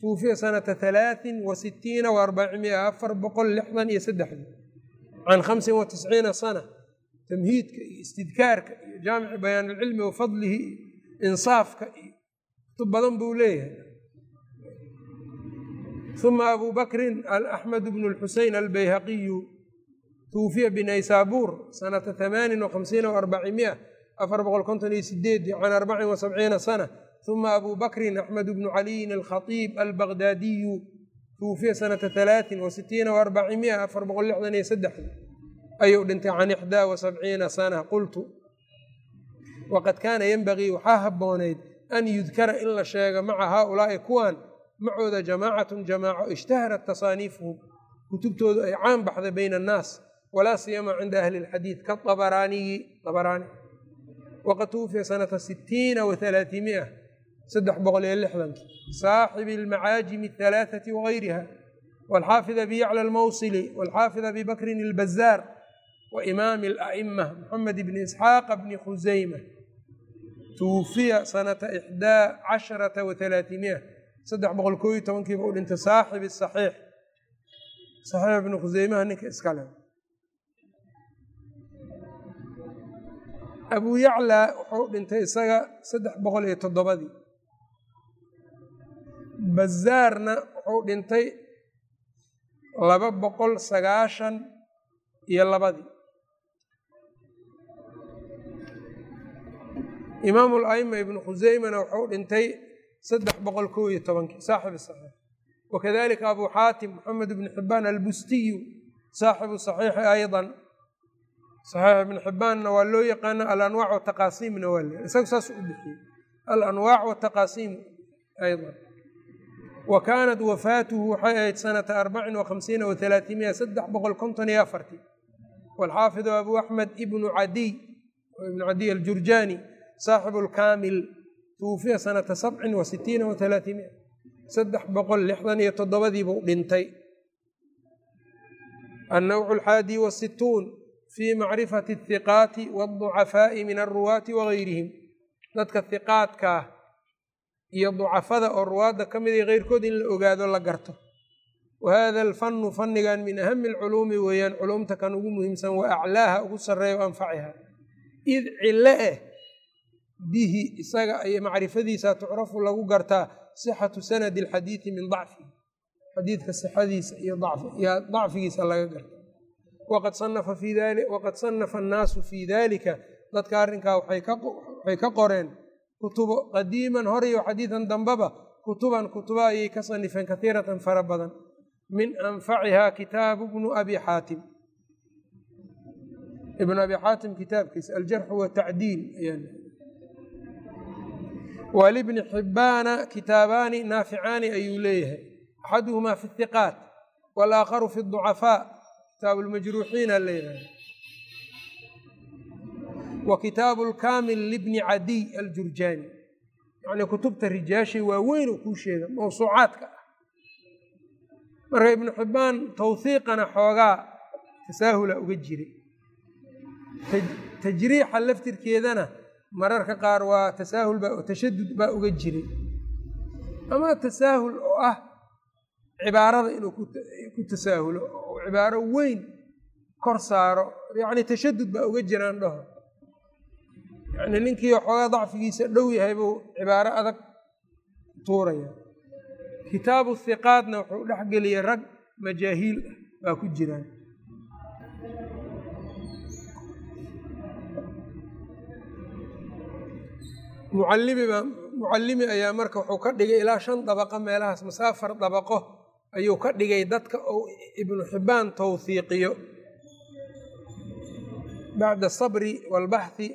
tuufiya sanata halaaثin wa sitiina wa arbacimia afar boqol lixdan iyo saddexdii can khamsin wa tisciina sana tamhiidka iyo istidkaarka iyo jaamici bayaan wa fadlihi iyo insaafka iyo kutub badan buu leeyahay uma abu bakrin axmed bnu lxusein albayhaqiyu tuufiya binaysaabuur sanata hamaanin wa khamsiina wa arbacimia afar boqol konton iyo sideedii can arbacin wa sabciina sana uma abu bakrin axmed bnu caliyin alkhatiib albagdaadiyu tuufiya sanata halaatin wa sitiina wa arbacimia afar boqol lixdan iyo saddexdii ayuu dhintay can ixdaa wa sabciina sana qultu waqad kaana yenbagii waxaa habboonayd an yudkara in la sheego maca haaulaa'i kuwan macooda jamaacatun jamaaco ishtaharat tasaaniifuhum. Kutubtoodu ay caan baxday bayna annaas walaa siyama cinda ahli lxadiid kaabaraaniyi abaraani waqad tuufiya sanata sitiina wa halaatimia saddex boqol iyo lixdanki. Saaxibi almacaajimi ahalaathati wagayriha walxaafid abi yacla almawsili walxaafid abi bakrin albazaar wa imaami ala'ima moxamed bni isxaaqa bni khusayma tuufiya sanata ixdaa casharata wa halaatimia saddex boqol koo iyo tobankiiba u dhintay saaxibi saxiix. Saxiix ibnu khuseymaha ninka iskale abuu yaclaa wuxuu dhintay isaga saddex boqol iyo toddobadii. Bazaarna wuxuu dhintay laba boqol sagaashan iyo labadii. Imaamu la'ima ibnu khuseymana wuxuu dhintay saddex boqol koo iyo tobankii saaxibi saxiix. Wakadalika abuu xaatim moxamed ibni xibaan albustiyu saaxibu saxiixi aydan. Saxiix ibni xibaanna waa loo yaqaana alanwaac wataqaasiimna waa le isaga saas u bixiyey. Alanwaac wataqaasiim aydan. Wa kaanat wafaatuhu waxay ahayd sanata arbacin wa khamsiina wa halaatimia saddex boqol konton iyo afartii walxaafidu abuu axmed ibnu cadiy ibnu cadiy aljurjaani saaxibu lkaamil tuufiya sanata sabcin wa sitiina wa halaatimia saddex boqol lixdan iyo toddobadiibuu dhintay annawcu alxaadi wasituun fii macrifati athiqaati waadducafaa'i min alruwaati wagayrihim dadka hiqaadkaah iyo ducafada oo ruwaadda ka mid iyo keyrkood in la ogaado la garto wa hada alfannu fannigan min ahami alculuumi weeyaan culumta kan ugu muhiimsan wa aclaaha ugu sarreeya anfaciha id cilo eh bihi isaga ay macrifadiisa tucrafu lagu gartaa sixatu sanadi alxadiidi min dacfihi xadiidka sixadiisa iyo dacfigiisa laga garta waqad sanafa annaasu fii dalika dadka arrinkaa waxay ka qoreen kutubo qadiiman horeyo xadiidan dambaba kutuban kutuba ayay ka sanifeen katiiratan fara badan. Min anfacihaa kitaabu bnu abi xaatim. Ibnu abi xaatim kitaabkiisa aljarxu watacdiil walibni xibbaana kitaabaani naaficaani ayuu leeyahay axaduhumaa fi hiqaat walaakharu fi ducafaa kitaabu lmajruuxiina leeyahay wa kitaabu lkaamil libni cadiy aljurjaani yacnii kutubta rijaashay waa weyn oo kuu sheega mawsuucaadka ah marka ibnu xibbaan tawhiiqana xoogaa tasaahula uga jiray tajriixa laftirkeedana mararka qaar waa tasaahul baa tashadud baa uga jiray. Ama tasaahul oo ah cibaarada inuu ku tasaahulo oo cibaaro weyn kor saaro yacni tashadud baa uga jiraan dhaho. Yacni ninkii waxoogaa dacfigiisa dhow yahay buu cibaaro adag tuuraya. Kitaabu hiqaadna wuxuu dhex geliyey rag majaahiil ah baa ku jiraan mucalimiba mucallimi ayaa marka wuxuu ka dhigay ilaa shan dabaqo meelahaas masaafar dabaqo ayuu ka dhigay dadka uu ibnu xibbaan tawhiiqiyo bacda sabri waalbaxhi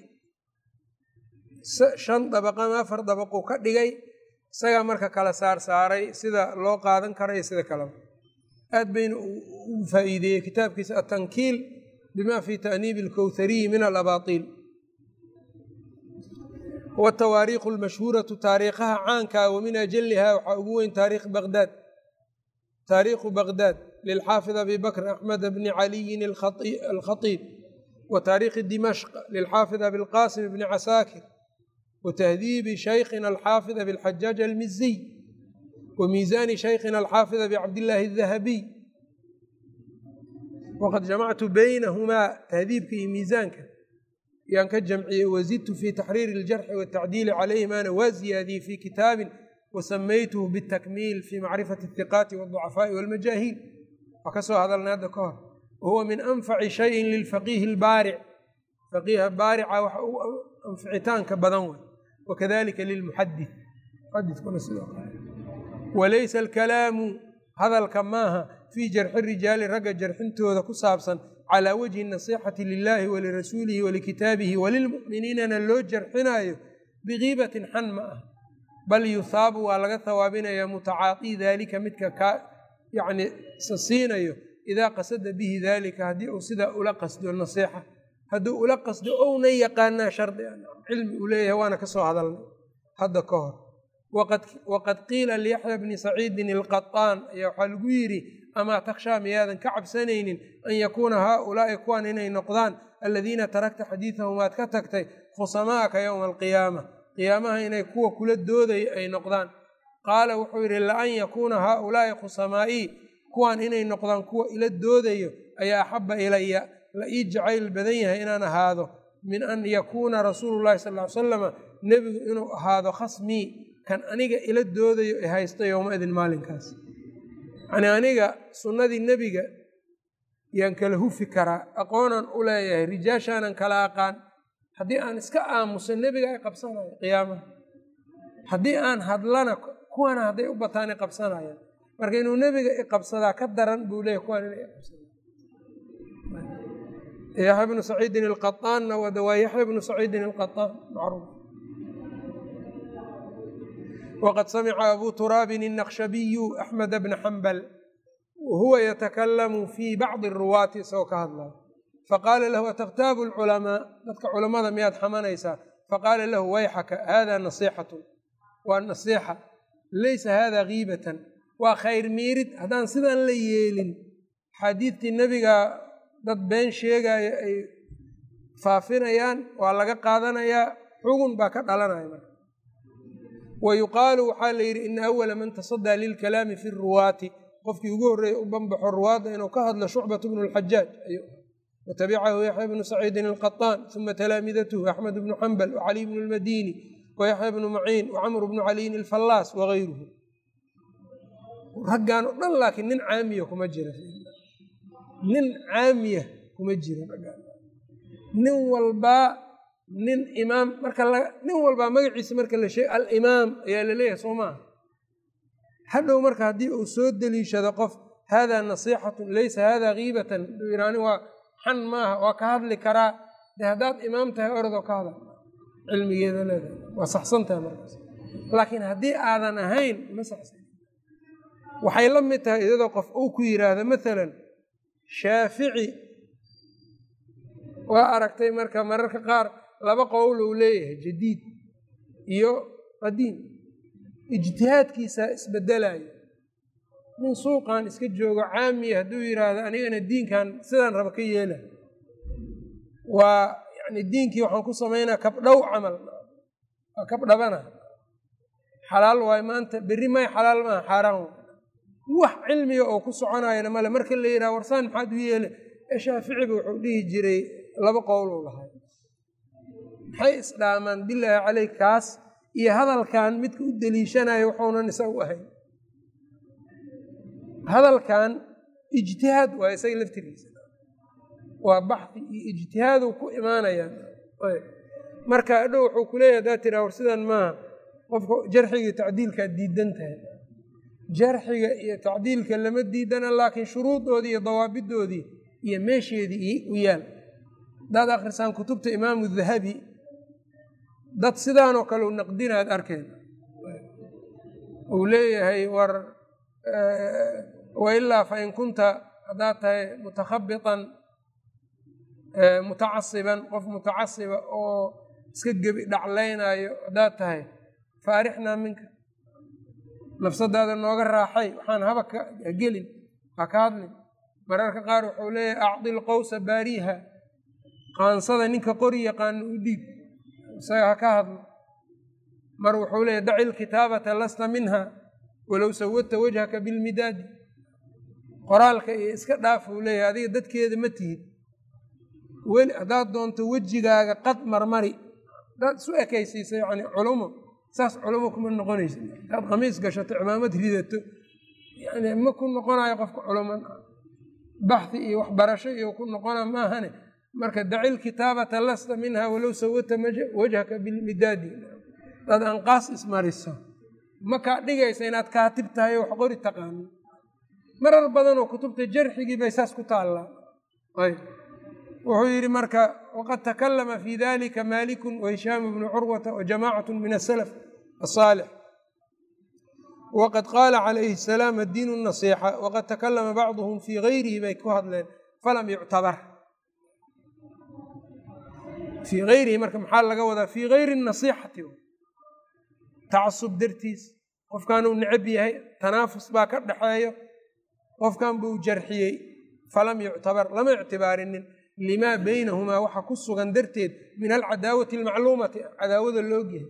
shan dabaqo ama afar dabaquu ka dhigay isagaa marka kala saar saaray sida loo qaadan iyo sida kaleba aad bayna u faa'iideeyey kitaabkiisa atankiil bima fi ta'niibi alkowthariyi min alabaatiil watawaariikhu lmashhuuratu taariikhaha caankaa wa min ajaliha waxaa ugu weyn taariikh baqdaad taariikhu baqdaad lilxaafid abi bakr axmed bni caliyin alkhatiib. Wa taariikhi dimashq lilxaafid abilqasim bni casaakir. Wa tahdiibi shaykhina alxaafid abilxajaaj almiziy wa miisaani shaykhina alxaafid abi cabdillaahi adahabiy waqad jamactu baynahumaa tahdiibka iyo miisaanka yaan ka jamciyey wazidtu fi taxriiri iljarxi watacdiili calayhimaana waa ziyaadiyey fi kitaabin wasamaytuhu bitakmiil fi macrifati athiqaati walducafaa'i walmajaahiil waa ka soo hadalnay hadda ka hor. Wahuwa min anfaci shayin lilfaqiihi albaaric faqiiha baarica waxa u anficitaanka badan wey wakadalika lilmuxadid walaysa alkalaamu hadalka maaha fii jarxi rijaali ragga jarxintooda ku saabsan calaa wajhi nasixati lilahi walirasuulihi walikitaabihi walilmu'miniinana loo jarxinaayo bigiibatin xan ma ah bal yuhaabu waa laga hawaabinayaa mutacaaqii daalika midka ka yani sasiinayo idaa qasada bihi daalika haddii uu sidaa ula qasdo nasiixa hadduu ula qasdo ouna yaqaanaa shardi cilmi uu leeyahay waana ka soo hadalnay hadda ka hor waqad qiila liyaxya bni saciidin ilqaطaan ayaa waxaa lagu yidhi amaa takhshaa miyaadan ka cabsanaynin an yakuuna haaulaa'i kuwan inay noqdaan aladiina tarakta xadiidahum aad ka tagtay khusamaaka yowma alqiyaama qiyaamaha inay kuwa kula doodaya ay noqdaan qaala wuxuu yidhi laan yakuuna haaulaa'i khusamaa'ii kuwan inay noqdaan kuwa ila doodayo ayaa axaba ilaya la ii jacayl badan yahay inaan ahaado min an yakuuna rasuulu llahi sal ly salama nebigu inuu ahaado khasmii kan aniga ila doodayo ee haysta yowmaidin maalinkaas yani aniga sunnadii nebiga yaan kala hufi karaa aqoonaan u leeyahay rijaashaanan kala aqaan haddii aan iska aamuso nebiga ay qabsanayo qiyaamaha. Haddii aan hadlana kuwana hadday u bataan i qabsanayaan. Marka inuu nebiga iqabsadaa ka daran buu leeyahy kuwan ina iqabsada yaxya bnu saciidin alqaaanna waa yaxya bnu saciidin alqaaan macruuf wqad samica abu turaabin الnaqshabiyu axmed bna xambal wahuwa yatakalamu fi bacdi ruwaati isagoo ka hadlaya faqaala lahu atakhtaabu lculamaa dadka culamada miyaad xamanaysaa faqaala lahu wayxaka hada nasixatu waa nasiixa laysa hada kiibatan waa khayr miirid haddaan sidan la yeelin xadiidtii nebiga dad been sheegaya ay faafinayaan waa laga qaadanayaa xugun baa ka dhalanaya wayuqaalu waxaa la yidhi ina awala man tasadaa lilkalaami fi ruwaati qofkii ugu horreeyey u banbaxo ruwaadda inuu ka hadlo shucbat bnu lxajaaj watabicahu yaxya bnu saciidin alqaطaan uma talaamidatuhu axmed bnu xambal wacaliy bnu lmadini wayaxya bnu maciin wacamru bnu caliyin alfallaas wagayruhu raggan o dhan laakiin nin caamiya kuma jira nin caamiya kuma jira nin walbaa nin imaam marka nin walbaa magaciisa marka la sheeg alimaam ayaa la leeyahay soo maaha hadhow marka haddii uu soo deliishado qof hada nasixatun laysa hada kiibatan duu yiraani waa xan maaha waa ka hadli karaa. De haddaad imaam tahay orodoo ka hadal cilmigeeda leedahay waa saxsan tahay markaas. Laakiin haddii aadan ahayn ma saxsan. Waxay la mid tahay iyadoo qof uu ku yiraahdo maalan shaafici. Waa aragtay marka mararka qaar laba qowl uu leeyahay jadiid iyo qadiim. Ijtihaadkiisa isbedelayo nin suuqan iska joogo caamiya hadduu yidhaahdo anigana diinkan sidaan raba ka yeela. Waa yani diinkii waxaan ku samaynaa kabdhow camal waa kabdhabana xalaal waayo maanta berri may xalaal maaha xaaraan wax cilmiga oo ku soconayana male marka la yidhaha warsaan maxaad u yeele? Ee shaaficiba wuxuu dhihi jiray laba qowlou lahay maxay isdhaamaan bilaahi caleyk kaas iyo hadalkan midka u deliishanayo wuxuunan isagu ahayn hadalkan ijtihaad waa isaga laftirkiisa. Waa baxi iyo ijtihaadu ku imaanayaan marka adhow wuxuu kuleeyahy haddaad tiraa war sidan maaha qofka jarxiga iyo tacdiilkaad diidan tahay. Jarxiga iyo tacdiilka lama diidana laakiin shuruudoodii iyo dawaabidoodii iyo meesheedii u yaal. Hadaad akrisaan kutubta imaamu dahabi dad sidaanoo kale u naqdina ad arkeen. Uu leeyahay war wailaa fain kunta haddaad tahay mutakhabitan mutacasiban qof mutacasiba oo iska gebi dhaclaynayo haddaad tahay faarixnaa minka. Nafsadaada nooga raaxay waxaan haba gelin ha ka hadlin. Mararka qaar wuxuu leeyahay acdi lqowsa baariiha qaansada ninka qori yaqaano u dhiib isaga ha ka hadlo. Mar wuxuu leeyahy daci lkitaabata lasta minha walow sawadta wajhaka bilmidaadi. Qoraalka iyo iska dhaaf uu leeyahay adiga dadkeeda ma tihid. Weli haddaad doonto wejigaaga qad marmari haddaad isu ekaysiisa yani culumo saas culumo kuma noqonaysa haddaad khamiis gashato cimaamad ridato yani ma ku noqonayo qofka culuman baxhi iyo waxbarasho iyo ku noqona maahane marka dacil kitaabata lasta minha walow sawata wajhaka bilmidaadi. Hadaad anqaas ismariso. Ma kaa dhigaysa inaad kaatib tahay wax qori taqaano marar badanoo kutubta jarxigii bay saas ku taallaa ayb. Wuxuu yidhi marka waqad takalama fi dalika malikun wahishaamu bnu curwata wajamacatu min asalaf asaalix waqad qaala calayhi salaam addiinu nasiixa. Waqad takalama bacduhum fii gayrihi bay ku hadleen falam yuctabar fii gayrihi marka maxaa laga wadaa fii gayri nasiixati tacasub dartiis qofkan uu yahay tanaafus baa ka dhaxeeyo qofkan buu jarxiyey falam yuctabar lama ictibaarinin limaa baynahumaa waxa ku sugan darteed min alcadaawati almacluumati cadaawada loogyahay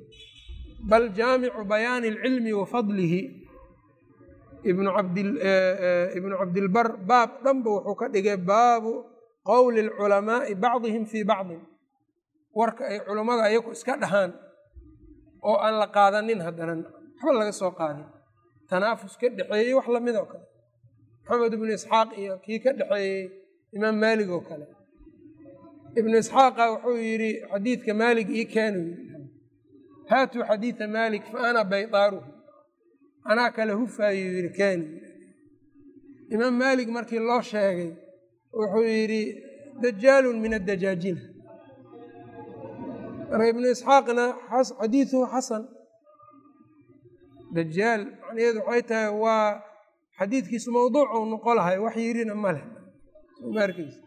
bal jaamicu bayaani alcilmi wa fadlihi ibnu cabdilbar baab dhanba wuxuu ka dhigay baabu qowli alculamaai bacdihim fii bacdin warka ay culammada ayagu iska dhahaan oo aan la qaadanin haddana. Waxba laga soo qaadin. Tanaafus ka dhexeeyey wax la mid oo kale. Maxamed ibnu isxaaq iyo kii ka dhexeeyey imaam maalig oo kale. Ibnu isxaaqa wuxuu yidhi xadiidka maalig ii keenu. Haatuu xadiida maalik fa ana baydaaruhu. Anaa kale hufaayo yidhi keeni. Imaam maalik markii loo sheegay wuxuu yidhi dajaalun min addajaajila marka ibnu isxaaqna xadiiduhu xasan dajaal macnaheedu waxay tahay waa xadiidkiisu mawduucuu noqo lahay wax yirina ma leh maarkeysa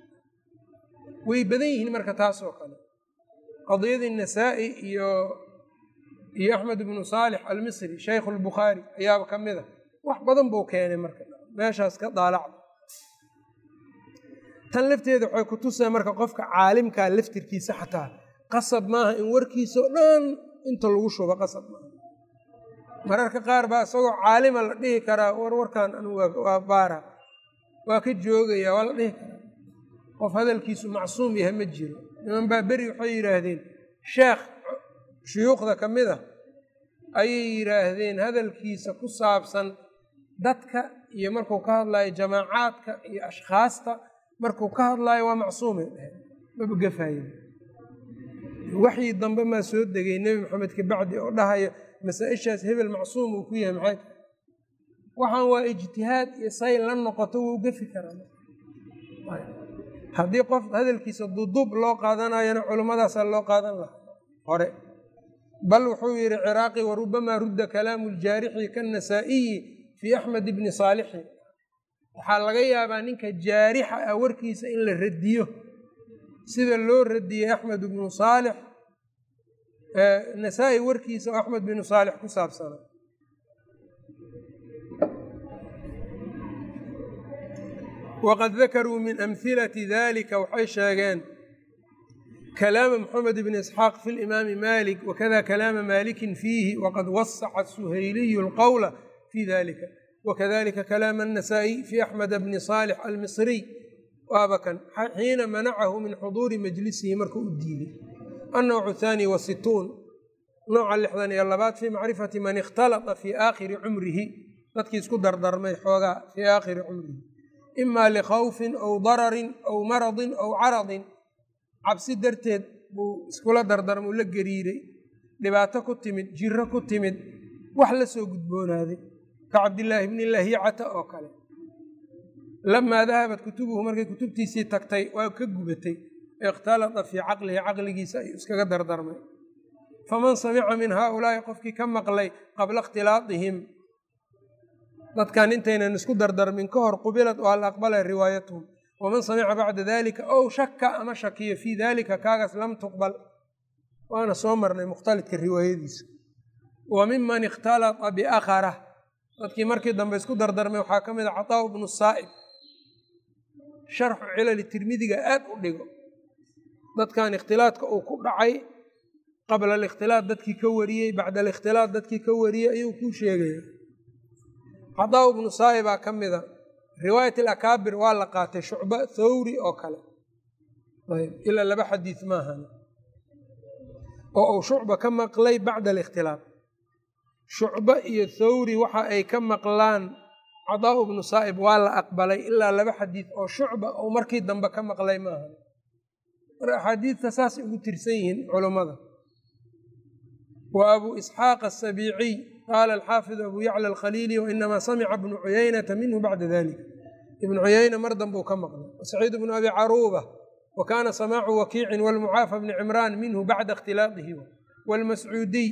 way badan yihiin marka taas oo kale qadiyadii nasaa'i iyo iyo axmed ibnu saalix almisri shaykhu lbukhaari ayaaba ka mid a wax badan buu keenay marka meeshaas ka daalacda tan lafteeda waxay ku tusay marka qofka caalimkaa laftirkiisa xataa qasab maaha in warkiisa oo dhan inta lagu shubo qasab maaha. Mararka qaar baa isagoo caalima la dhihi karaa war warkan anu waa baara waa ka joogaya waa la dhihi karaa. Qof hadalkiisu macsuum yahay ma jiro. Niman baa beri waxay yidhaahdeen sheekh shuyuukhda ka mid a ayay yidhaahdeen hadalkiisa ku saabsan dadka iyo markuu ka hadlayo jamaacaadka iyo ashkhaasta markuu ka hadlaayo waa macsuumay dheheen maba gafayen waxii dambe maa soo degay nebi maxamed kabacdi oo dhahayo masaa-ishaas hebel macsuum uu ku yahay maxay? Waxaan waa ijtihaad iyo say la noqoto wuu gafi karaa. Haddii qof hadalkiisa duduub loo qaadanayona culimmadaasaa loo qaadan lahaa. Hore bal wuxuu yidhi ciraaqi warubamaa rudda kalaamu ljaarixi kanasaa'iyi fii axmed ibni saalixi. Waxaa laga yaabaa ninka jaarixa ah warkiisa in la radiyo. Sida loo radiyey axmed ibnu saalix nasaa-i warkiisa oo axmed binu saalix ku saabsana waqad dakaruu min amhilati dalika waxay sheegeen kalaama moxamed bni isxaaq fi limaami malik wakada kalaama malikin fiihi waqad wasaca suhayliyu lqowla fi dalika wakadalika kalaama anasaa'i fi axmed bni saalix almisriy waaba kan xiina manacahu min xuduuri majlisihi markuu u diiday annowcu thaani wasituun nooca lixdan iyo labaad fii macrifati man ikhtalata fii aakhiri cumrihi dadkii isku dardarmay xoogaa fii aakhiri cumrihi imaa likhawfin aw dararin aw maradin aw caradin cabsi darteed buu iskula dardarmuu la gariiray dhibaato ku timid jiro ku timid wax la soo gudboonaaday ka cabdillaahi bni lahicata oo kale lamaa dahabat kutubuhu markay kutubtiisii tagtay waa ka gubatay ikhtalata fii caqlihi caqligiisa ayuu iskaga dardarmay faman samica min haaulaa'i qofkii ka maqlay qabla ikhtilaatihim dadkan intaynan isku dardarmin ka hor qubilad oo hal aqbala riwaayatuhum waman samica bacda dalika ow shaka ama shakiyo fii dalika kaagaas lam tuqbal waana soo marnay mukhtalidka riwaayadiisa wa miman ikhtalata biakhara dadkii markii dambe isku dardarmay waxaa ka mid a cataa bnu saa'ib sharxu cilali tirmidiga aad u dhigo dadkan ikhtilaadka uu ku dhacay qabla alikhtilaad dadkii ka wariyey bacda alikhtilaad dadkii ka wariyey ayuu kuu sheegaya cadaa ibnu saa'i baa ka mida riwaayat alakaabir waa la qaatay shucba thawri oo kale. Ayb ilaa laba xadiid maahan oo uu shucba ka maqlay bacda alikhtilaaf shucba iyo thawri waxa ay ka maqlaan cadaa ibnu saa'ib waa la aqbalay ilaa laba xadiid oo shucba uu markii dambe ka maqlay maahan mar axaadiidta saasay ugu tirsan yihiin culummada wa abuu isxaaq asabiiciy qaala alxaafid abu yacla alkhaliili wainamaa samica bnu cuyaynata minhu bacda dalika ibnu cuyayna mar danbuu ka maqlay. Saciid bnu abi caruuba wa kaana samaacu wakiicin walmucaafa bni cimraan minhu bacda ikhtilaaqihi waalmascuudiy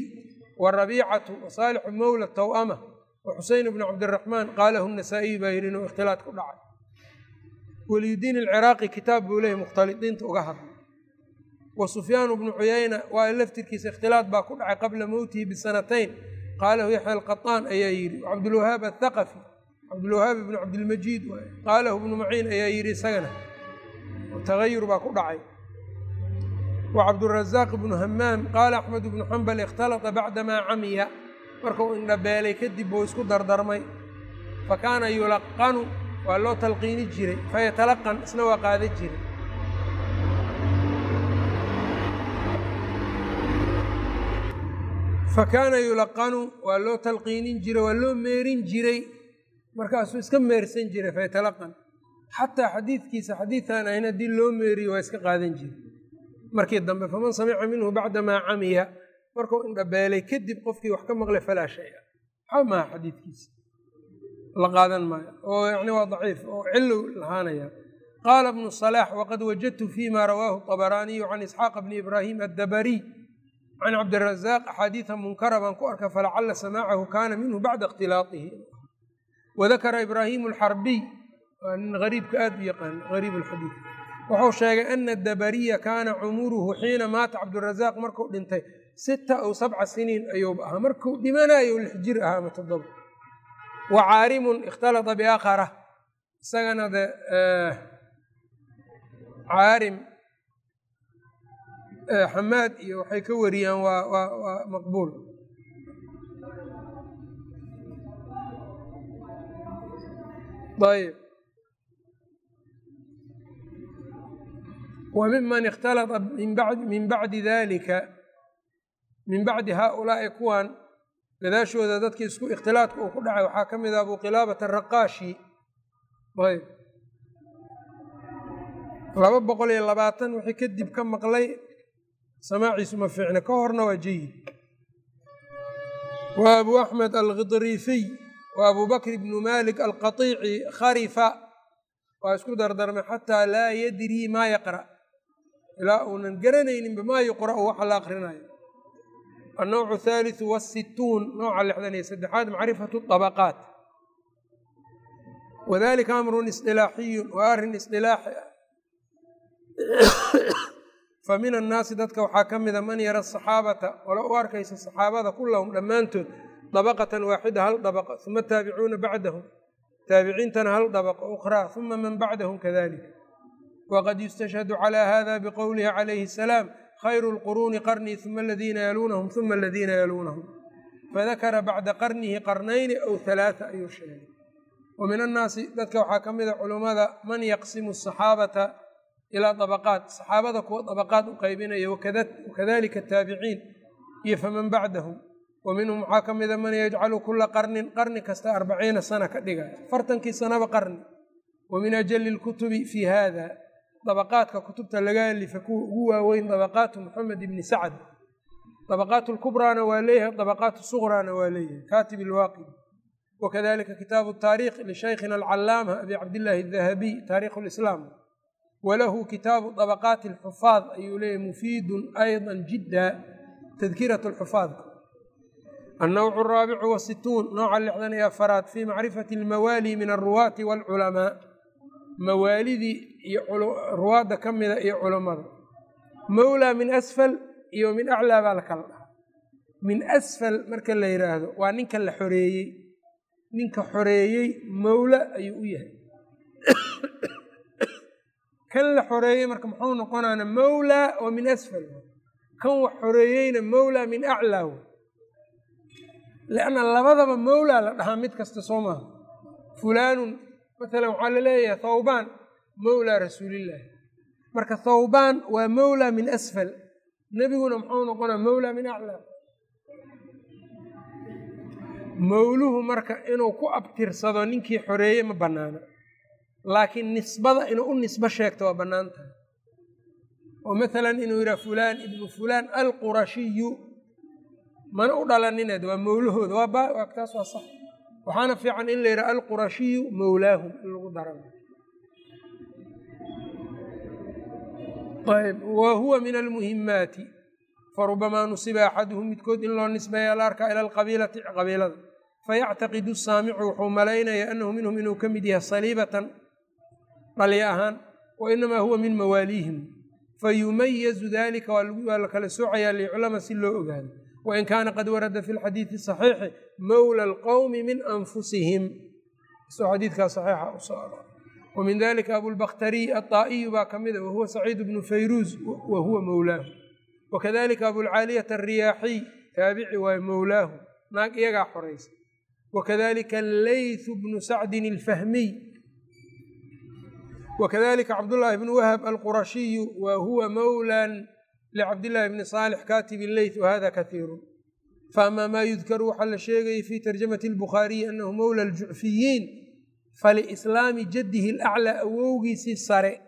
warabiicatu wasaalixu mowla taw'ama wa xuseyn bnu cabdiraxmaan qaalahu nasaa'iy baa yidhi inuu ikhtilaad ku dhacay. Waliyudiin alciraaqi kitaab buu leeyay mukhtalidiinta uga hadlay wa sufyaanu bnu cuyayna waa laftirkiisa ikhtilaad baa ku dhacay qabla mowtihi bisanatayn qaalahu yaxya alqaطaan ayaa yidhi cabdulwahaab athaqafi cabdulwahaab ibnu cabdilmajiid qaalahu ibnu maciin ayaa yidhi isagana. Tagayur baa ku dhacay. Wa cabdurazaaq ibnu hamaam qaala axmed ibnu xambal ikhtalata bacdamaa camiya. Markuu indhabeelay kadib buu isku dardarmay. Fa kaana yulaqanu waa loo talqiini jiray fayatalaqan isna waa qaada jiray fa kaana yulaqanu waa loo talqiinin jiray waa loo meerin jiray markaasuu iska meersan jiray fayatalaqan xataa xadiidkiisa xadiidaan ahayn haddii loo meeriyo waa iska qaadan jiray markii dambe faman samica minhu bacdamaa camiya markuu indhabeelay kadib qofkii wax ka maqlay falaa shay-a waxba maaha xadiidkiisa la qaadan maayo oo yani waa daciif oo cilow lahaanaya qaala bnu salaax waqad wajadtu fima rawaahu طabaraaniyu can isxaaqa bni ibraahim addabariy can cabdirazaaq axaadiida munkara baan ku arka falacala samaacahu kana minhu bacda ikhtilaaihi wadakara ibraahimu alxarbiy waa nin gariibka aad u yaqaan gariib alxadiid wuxuu sheegay ana dabariya kaana cumuruhu xiina maata cabdirazaaq markuu dhintay sita aw sabca siniin ayuuba ahaa markuu dhimanayo lix jir ahaa ama toddoba wa caarimun ikhtalata biakhara isagana de caarim xamaad iyo waxay ka wariyaan waa waa waa maqbuul. Ayb wa miman ikhtalata min bacdi dalika min bacdi haaulaa'i kuwan gadaashooda dadkii isku ikhtilaadka uu ku dhacay waxaa ka mid ah abu qilaabata araqaashi ayb laba boqol iyo labaatan wixii kadib ka maqlay samaaciisu ma fiicna ka horna waa jayid wa abu axmed alkhidriifiy wa abu bakr ibnu malik alqatiici kharifa. Waa isku dardarmay xataa laa yadrii maa yaqra' ilaa uunan garanayninba maa yuqra'u waxa la akrinayo annowcu athaalitثu wasituun nooca lixdan iyo saddexaad macrifatu طabaqaat wadalika amrun isilaaxiyun waa arrin isilaaxi ah fa min annaasi dadka waxaa ka mida man yara asaxaabata wala u arkaysa saxaabada kulahum dhammaantood dabaqatan waaxida hal dabaqa uma taabicuuna bacdahum taabiciintana hal dabaqa ukhraa uma man bacdahum kadalika waqad yustashhadu calaa hada biqowlihi calayhi asalaam khayru lquruuni qarnii uma aladiina yaluunahum uma aladiina yaluunahum fadakara bacda qarnihi qarnayni aw halaata ayuu sheegay wa min annaasi dadka waxaa ka mida culummada man yaqsimu asaxaabata ilaa dabaqaat saxaabada kuwa dabaqaad u qaybinaya wakadalika ataabiciin iyo faman bacdahum wa waxaa ka mida man yajcalu kula qarnin qarni kasta arbaciina sana ka dhigaya afartankii sanaba qarni wa min ajali lkutubi fii hada dabaqaadka kutubta laga alifa kuwa ugu waaweyn dabaqaatu moxamed ibni sacd dabaqaat lkubraana waa leeyahay dabaqaat suqraana waa leeyahay katib ilwaaqidi wakadalika kitaabu taariikh lishaykhina alcalaama abi cabdillaahi adahabiy taarikhu lislaam walahu kitaabu dabaqaati alxufaad ayuu leeyahy mufiidun ayضa jidda tadkirat lxufaadka annowcu araabicu wasituun nooca lixdan iyo afaraad fii macrifati almawaali min alruwaati waalculamaa mawaalidii iyo ruwaadda ka mida iyo culammada mawlaa min asfal iyo min aclaa baa la kala dhaha min asfal marka la yidhaahdo waa ninka la xoreeyey xoreeyey mawla ayuu kan la xoreeyey marka muxuu noqonaana mawlaa oo min asfal. Kan wax xoreeyeyna mawlaa min aclaa lianna labadaba mawlaa la dhahaa mid kasta soo maaha fulaanun maalan waxaa la leeyahay thawbaan mawlaa rasuulillaahi marka thawbaan waa mawlaa min asfal. Nebiguna muxuu noqonaa mawlaa min aclaa mawluhu marka inuu ku abtirsado ninkii xoreeye ma bannaana laakiin nisbada inuu u nisbo sheegto waa bannaan tahay oo maalan inuu yidhaha fulaan ibnu fulaan alqurashiyu mana u dhalanined waa mawlahooda waa taas waa sax. Waxaana fiican in la yidhaha alqurashiyu mawlaahum in lagu daran. Ayb wa huwa min almuhimaati farubamaa nusiba axaduhum midkood in loo nisbeeya la arkaa ila alqabiilati qabiilada. Fayactaqidu saamicu wuxuu malaynayaa annahu minhum inuu ka mid yahay saliibatan dhalya ahaan wa inamaa huwa min mawaaliihim fayumayazu dalika waa la kala soocayaa liyuclama si loo ogaado. Wain kaana qad warada fi lxadiidi saxiixi mawla alqowmi min anfusihim. Isoo xadiidkaa saxiixa u soo aro wa min dalika abulbakhtariy aطaa'iyu baa ka mida wahuwa saciid bnu fayruuz wa huwa mowlaahu wakadalika abulcaaliyata alriyaaxiy taabici waayo mowlaahu naag iyagaa xoraysa. Wakadalika allaythu bnu sacdin alfahmiy wakadalika cabdullaahi bnu wahab alqurashiyu wa huwa mowlan licabdillahi bni saalix kaatibi leyth wahada kaiiru faama maa yudkaru waxaa la sheegayay fi tarjamati albukhaariyi anahu mowla aljucfiyiin falislaami jaddihi alaclaa awowgiisii sare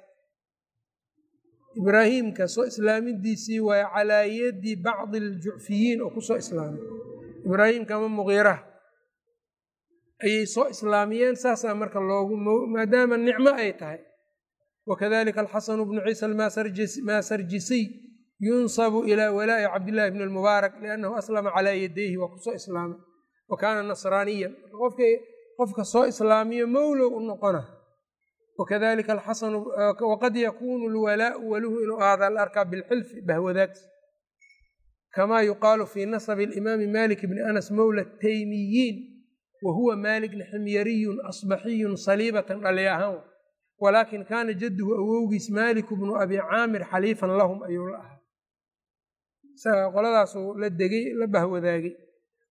ibraahiimka soo islaamidiisii waaye calaa yadi bacdi aljucfiyiin oo ku soo islaamay ibraahiimka ama muqiiraha ayay soo islaamiyeen saasaa marka loogu maadaama nicmo ay tahay wakadalika alxasanu bnu ciisa almaasarjisiy yunsabu ilaa walaa'i cabdillahi bni almubaarak liannahu aslama calaa yadayhi waa ku soo islaamay wa kaana nasraaniyan qofka soo islaamiyo mowlow u noqona wakadalika alxasanu waqad yakuunu lwalaau waluhu inuu ahaada la arkaa bilxilfi bahwadaagsi kamaa yuqaalu fii nasabi alimaami malik bni anas mowla taymiyiin wa huwa maalikna ximyariyun asbaxiyun saliibatan dhali ahaan walaakin kaana jadduhu awowgiis maaliku bnu abi caamir xaliifan lahum ayuu la ahaa. Isaga qoladaasuu la degay la bahwadaagay.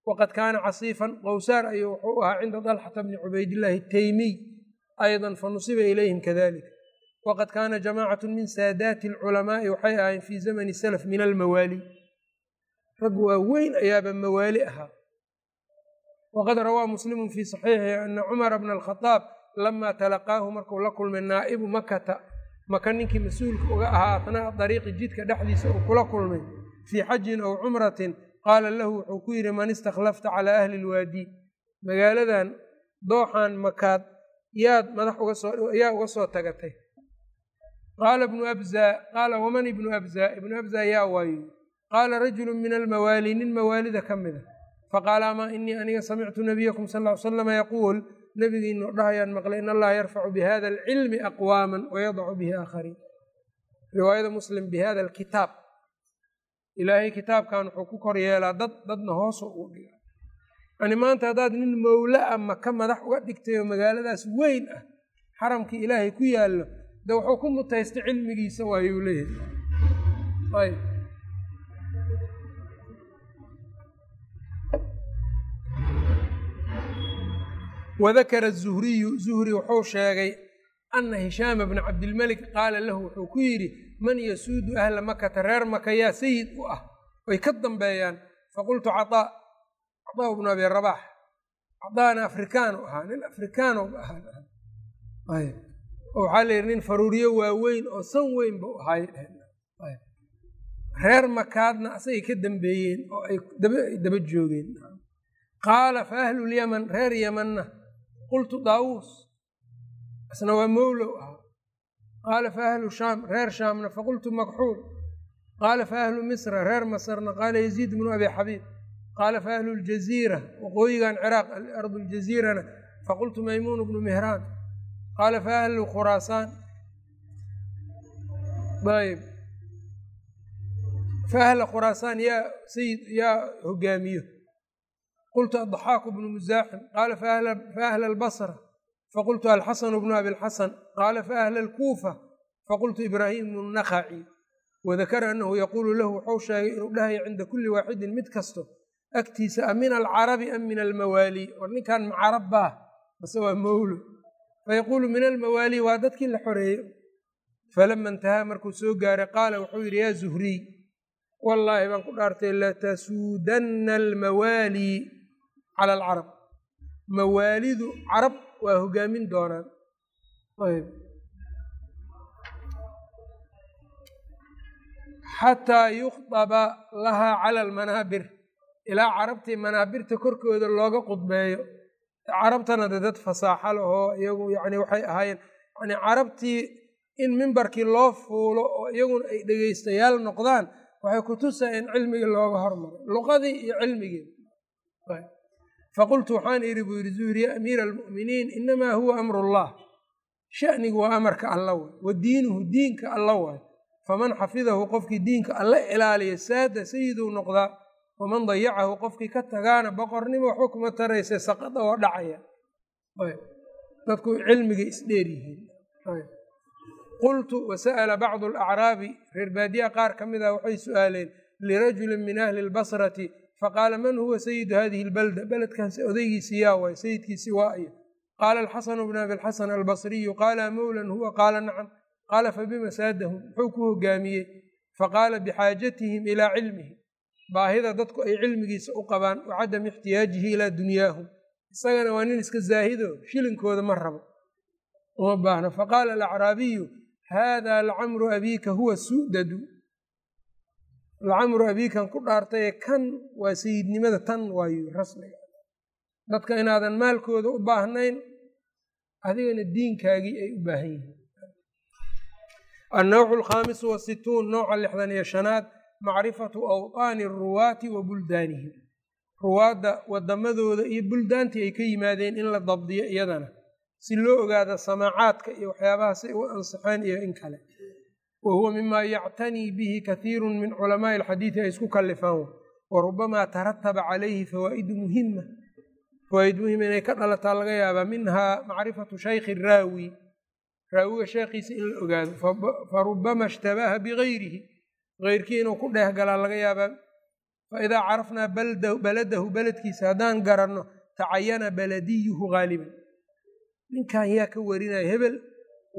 Waqad kaana casiifan qowsaar ayuu wuxuu ahaa cinda dalxata bni cubaydillaahi taymiy ayضa fanusiba ilayhim kadalika waqad kaana jamaacatu min saadaati alculamaai waxay ahayn fii zamani salaf min almawaali. Rag waaweyn ayaaba mawaali ahaa. Waqad rawaa muslimu fii saxiixihi ana cumara bna alkhadaab lama talaqaahu markuu la kulmay naa'ibu makata maka ninkii mas'uulka uga ahaa atnaa'a dariiqi jidka dhexdiisa uu kula kulmay fii xajin aw cumratin qaala lahu wuxuu ku yidhi man istakhlafta calaa ahli lwaadi magaaladan dooxan makaad yaad madax ugasoyaa uga soo tagatay qaala ibnu abzaa qaala waman ibnu abzaa ibnu abzaa yaa waayo qaala rajulu min almawaali nin mawaalida ka mida faqaala amaa inii aniga samictu nabiyakum sal ly slama yaquul nebigiinu dhahayaan maqlay in allaha yarfacu bihada alcilmi aqwaaman wayadacu bihi aakhariin riwaayada muslim bihada alkitaab. Ilaahay kitaabkan wuxuu ku kor yeelaa dad dadna hoosu ugu dhiga. Yani maanta haddaad nin mowla a maka madax uga dhigtay oo magaaladaas weyn ah xaramkii ilaahay ku yaallo de wuxuu ku mutaystay cilmigiisa waayuu leeyahay wadakara zuhriyu zuhri wuxuu sheegay ana hishaama bna cabdilmelik qaala lahu wuxuu ku yidhi man yasuudu ahla makata reer maka yaa sayid u ah way ka dambeeyaan faqultu cataa cataa bnu abi rabax cadaana afrikaanu ahaa nin afrikaano ahaa waxaa la yidhi nin faruuriyo waaweyn oo san weyn ba u ahaay reer makaadna asagay ka dambeeyeen oo ay daba joogeen qaala fa ahlulyaman reer yamanna qultu daawuus isna waa mowlow ahaa qaala fa ahlu shaam reer shaamna faqultu makxuul qaala fa ahlu misra reer masrna qaala yaziid bnu abi xabiib qaala fa ahlu ljaziira waqooyigan ciraaq ardu ljaziirana faqultu maymuun bnu mihraan qaala fa ahlu khuraasaan ayb fa ahla khuraasaan yaa sayid yaa hogaamiyo qultu addaxaaku bnu musaaxim qaala fa ahla albasra faqultu alxasanu bnu abi lxasan qaala fa ahla alkuufa faqultu ibraahim bnu nakaci wadakara annahu yaquulu lahu wuxuu sheegay inuu dhahaya cinda kulli waaxidin mid kasto agtiisa a min alcarabi am min almawaali war ninkan macarab baa mase waa mawlo fayaquulu min almawaali waa dadkii la xoreeyo falama intahaa markuu soo gaaray qaala wuxuu yidhi yaa zuhriy wallaahi baan ku dhaartay latasuudanna almawaali cala alcarab mawaalidu carab waa hogaamin doonaan xataa yukdaba lahaa cala almanaabir ilaa carabtii manaabirta korkooda looga qudbeeyo carabtana de dad fasaaxa lahoo iyagu yani waxay ahaayeen yani carabtii in mimbarkii loo fuulo oo iyaguna ay dhegeystayaal noqdaan waxay ku tusaa in cilmigii looga hormaray luqadii iyo cilmigii faqultu waxaan idhi buu yidhi zuhri ya amiira almu'miniin inamaa huwa amru llah shanigu waa amarka alla waay wa diinuhu diinka alla waay faman xafidahu qofkii diinka alla ilaaliya saada sayiduu noqdaa waman dayacahu qofkii ka tagaana boqornimo waxba kuma taraysa saqada oo dhacaya dadku cilmigay isdheer yihiin qultu wasa'ala bacdu alacraabi reer baadiya qaar ka mid ah waxay su'aaleen lirajulin min ahli lbasrati faqaala man huwa sayidu hadihi lbalda beledkaasi odaygiisi yaa waay sayidkiisi waa iyo qaala alxasanu bn abi lxasan albasriyu qaala mowlan huwa qaala nacam qaala fabima saadahum muxuu ku hogaamiyey faqaala bixaajatihim ilaa cilmihi baahida dadku ay cilmigiisa u qabaan wa cadami ixtiyaajihi ilaa dunyaahum isagana waa nin iska zaahido shilinkooda ma rabo uma baahno faqaala alacraabiyu haadaa lacamru lacamru abiikan ku dhaartaye kan waa sayidnimada tan waayu rasmiga dadka inaadan maalkooda u baahnayn adigana diinkaagii ay u baahan yihiin. Annawcu alkhaamisu wasituun nooca lixdan iyo shanaad macrifatu awطaani aruwaati wa buldaanihim. Ruwaadda wadamadooda iyo buldaantii ay ka yimaadeen in la dabdiyo iyadana si loo ogaado samaacaadka iyo waxyaabahaasay u ansixeen iyo in kale wa huwa mima yactanii bihi kathiiru min culamaai alxadiidi ay isku kalifaan wa rubamaa tarataba calayhi fawaa'idu muhima fawaaid muhima inay ka dhalataa laga yaabaa minhaa macrifatu shaykhi raawi raawiga sheekhiisa in la ogaado farubama ishtabaha bigayrihi keyrkii inuu ku dheeh galaa laga yaabaa faidaa carafnaa baladahu beledkiisa haddaan garanno tacayana baladiyuhu haaliban ninkan yaa ka warinaya hebel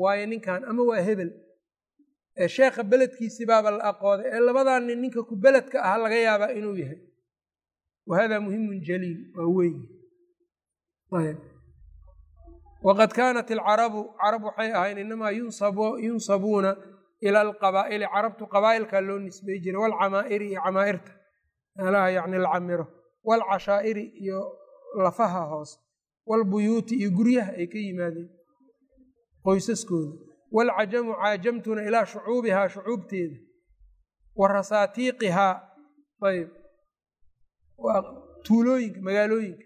waayo ninkan ama waa hebel sheekha beledkiisi baaba la aqooday ee labadaa nin ninka ku beledka aha laga yaabaa inuu yahay. Wa hada muhimun jaliil waa weyn. Waqad kaanat alcarabu carab waxay ahayn inamaa yunsabuuna ila alqabaa'ili carabtu qabaa'ilkaa loo nisbay jiray waalcamaa'iri iyo camaa'irta. Meelaha yacni la camiro iyo lafaha hoose waalbuyuuti iyo guryaha ay ka yimaadeen qoysaskooda waalcajamu caajamtuna ilaa shucuubihaa shucuubteeda wa rasaatiiqihaa ayb waa tuulooyinka magaalooyinka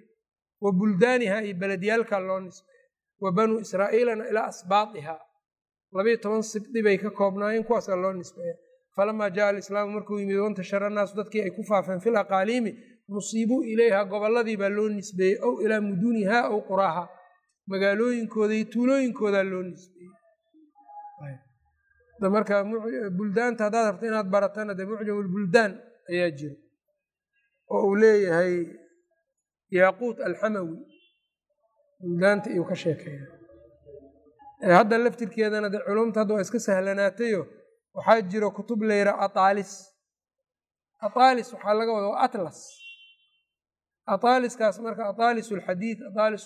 wa buldaanihaa iyo beledyaalkaa loo nisbeeya wa banuu israa'iilana ilaa asbaadihaa labayo toban sibdi bay ka koobnaayeen kuwaasaa loo nisbeeya falamaa jaa alislaamu markuu yimid wantashara annaasu dadkii ay ku faafeen fil aqaaliimi nusiibuu ilayha gobolladii baa loo nisbeeyey ow ilaa mudunihaa ow quraaha magaalooyinkooda iyo tuulooyinkoodaa loo nisbeeyey marka buldaanta haddaad rabto inaad baratana dee mucjamulbuldaan ayaa jiro oo uu leeyahay yaaquut alxamawi buldaanta iyuu ka sheekeeya hadda laftirkeedana dee culumta hadda waa iska sahlanaatayo waxaa jiro kutub layra ataalis. Ataalis waxaa laga wada atlas. Ataaliskaas marka ataalis alxadiid ataalis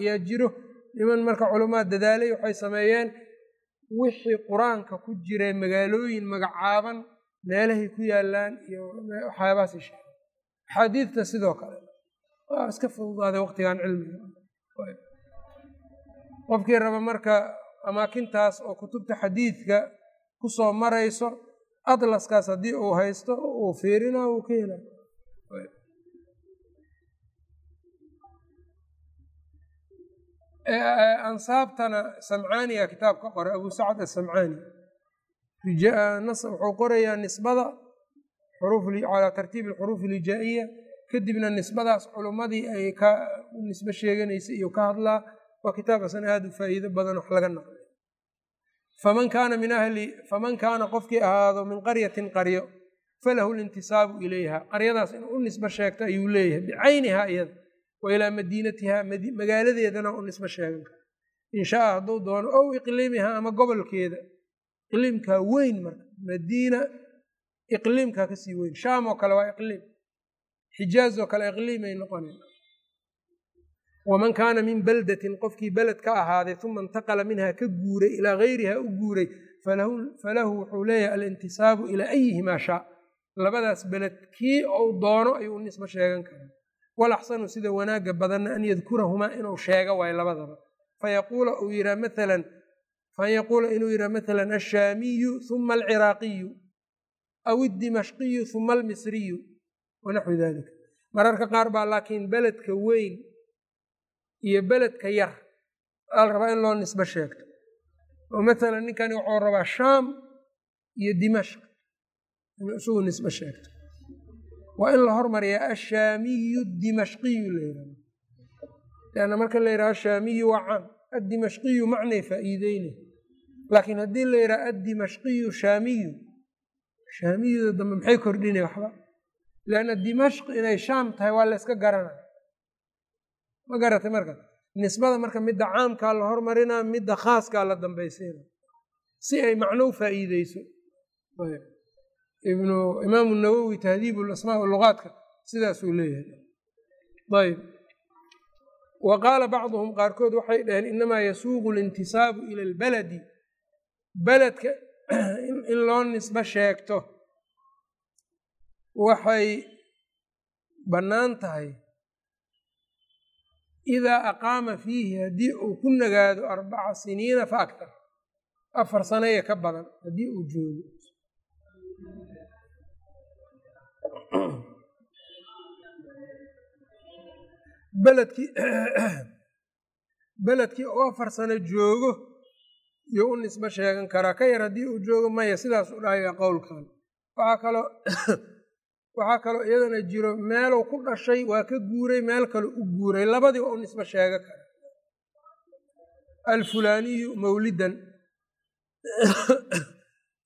ayaa jiro. Niman marka culamaa dadaalay waxay sameeyeen wixii qur'aanka ku jira magaalooyin magacaaban meelahay ku yaalaan iyo waxyaabahaas sheege axaadiidta sidoo kale waa iska fududaaday waqtigan cilmiga qofkii raba marka amaakintaas oo kutubta xadiidka ku soo marayso atlaskaas haddii uu haysto uu fiirina uu ka hela ansaabtana samcaaniya kitaab ka qoray abu sacd asamcaani wuxuu qorayaa nisbada calaa tartiibi alxuruuf alijaa'iya kadibna nisbadaas culummadii ay ka nisbe sheeganaysay iyo ka hadlaa waa kitaab asan aada u faa'iido badan wax laga naqlay faman kaana min ahli faman kaana qofkii ahaado min qaryatin qaryo falahu lintisaabu ilayha. Qaryadaas inuu u nisbe sheegto ayuu leeyahay bicaynihaa iyada wa ilaa madiinatiha magaaladeedana u nisbo sheegan kara inshaa hadduu doono ow iqliimiha ama gobolkeeda iqliimkaa weyn marka madiina iqliimkaa ka sii weyn shaam oo kale waa iqliim xijaaz oo kale iqliimay noqoneen waman kaana min baldatin qofkii beled ka ahaaday uma intaqala minha ka guuray ilaa gayriha u guuray falahu wuxuu leeyahay alintisaabu ilaa ayihimaa shaa labadaas beled kii ou doono ayuu nisbo sheegan karaa walaxsanu sida wanaagga badanna an yadkurahumaa inuu sheego waayo labadaba. Fayaquula uu yihaa maalan fayaquula inuu yihaa maalan ashaamiyu huma alciraaqiyu aw iddimashqiyu huma almisriyu wanaxwi dalika mararka qaar baa laakiin beledka weyn iyo beledka yar aa la rabaa in loo nisbo sheegto. Oo maalan ninkani wuxuu rabaa shaam iyo dimashq inuu isugu nisbo sheegto waa in la hormariyaa ashaamiyu dimashqiyu la yihahdo leanna marka la yidhaha ashaamiyu waa caam addimashqiyu macnay faa'iideynay laakiin haddii la yidhaha addimashqiyu shaamiyu shaamiyuda dambe maxay kordhinay waxba? Leanna dimashq inay shaam tahay waa la yska garanaya ma garatay marka? Nisbada marka midda caamkaa la hormarinaa midda khaaskaa la dambaysiina si ay macno u faa'iideyso imaamu nawowi tahdiib asmaa lugaadka sidaasuu leeyahay. Ayb wa qaala bacduhum qaarkood waxay dhaheen inamaa yasuuqu lintisaabu ila albaladi. Beledka in loo nisbo sheegto waxay bannaan tahay. Idaa aqaama fiihi haddii uu ku nagaado arbaca siniina fa aktar afar sanaya ka badan haddii uu joogo beledkii beledkii oo afar sano joogo iyo u nisbo sheegan karaa ka yar haddii uu joogo maya sidaas u dhahaya qowlkan. Waxaa kaloo waxaa kaloo iyadana jiro meeluu ku dhashay waa ka guuray meel kale u guuray labadii waa u nisbo sheega kara. Alfulaaniyu mawlidan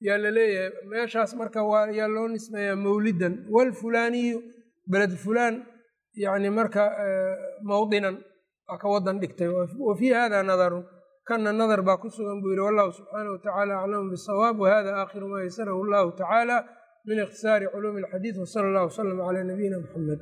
yaa la leeyahay meeshaas marka waa yaa loo nisbeeyaa mawlidan. Walfulaaniyu beled fulaan yacni marka mawdinan waa ka wadan dhigtay. Wa fii hada nadarun kana nadar baa ku sugan buu yihi wallahu subxaanahu watacaala aclamu bisawaab wahada aakhiru maa yaysarahu allahu tacaala min ikhtisaari culuumi alxadiid wsala allah wslam calaa nabiyina muxamed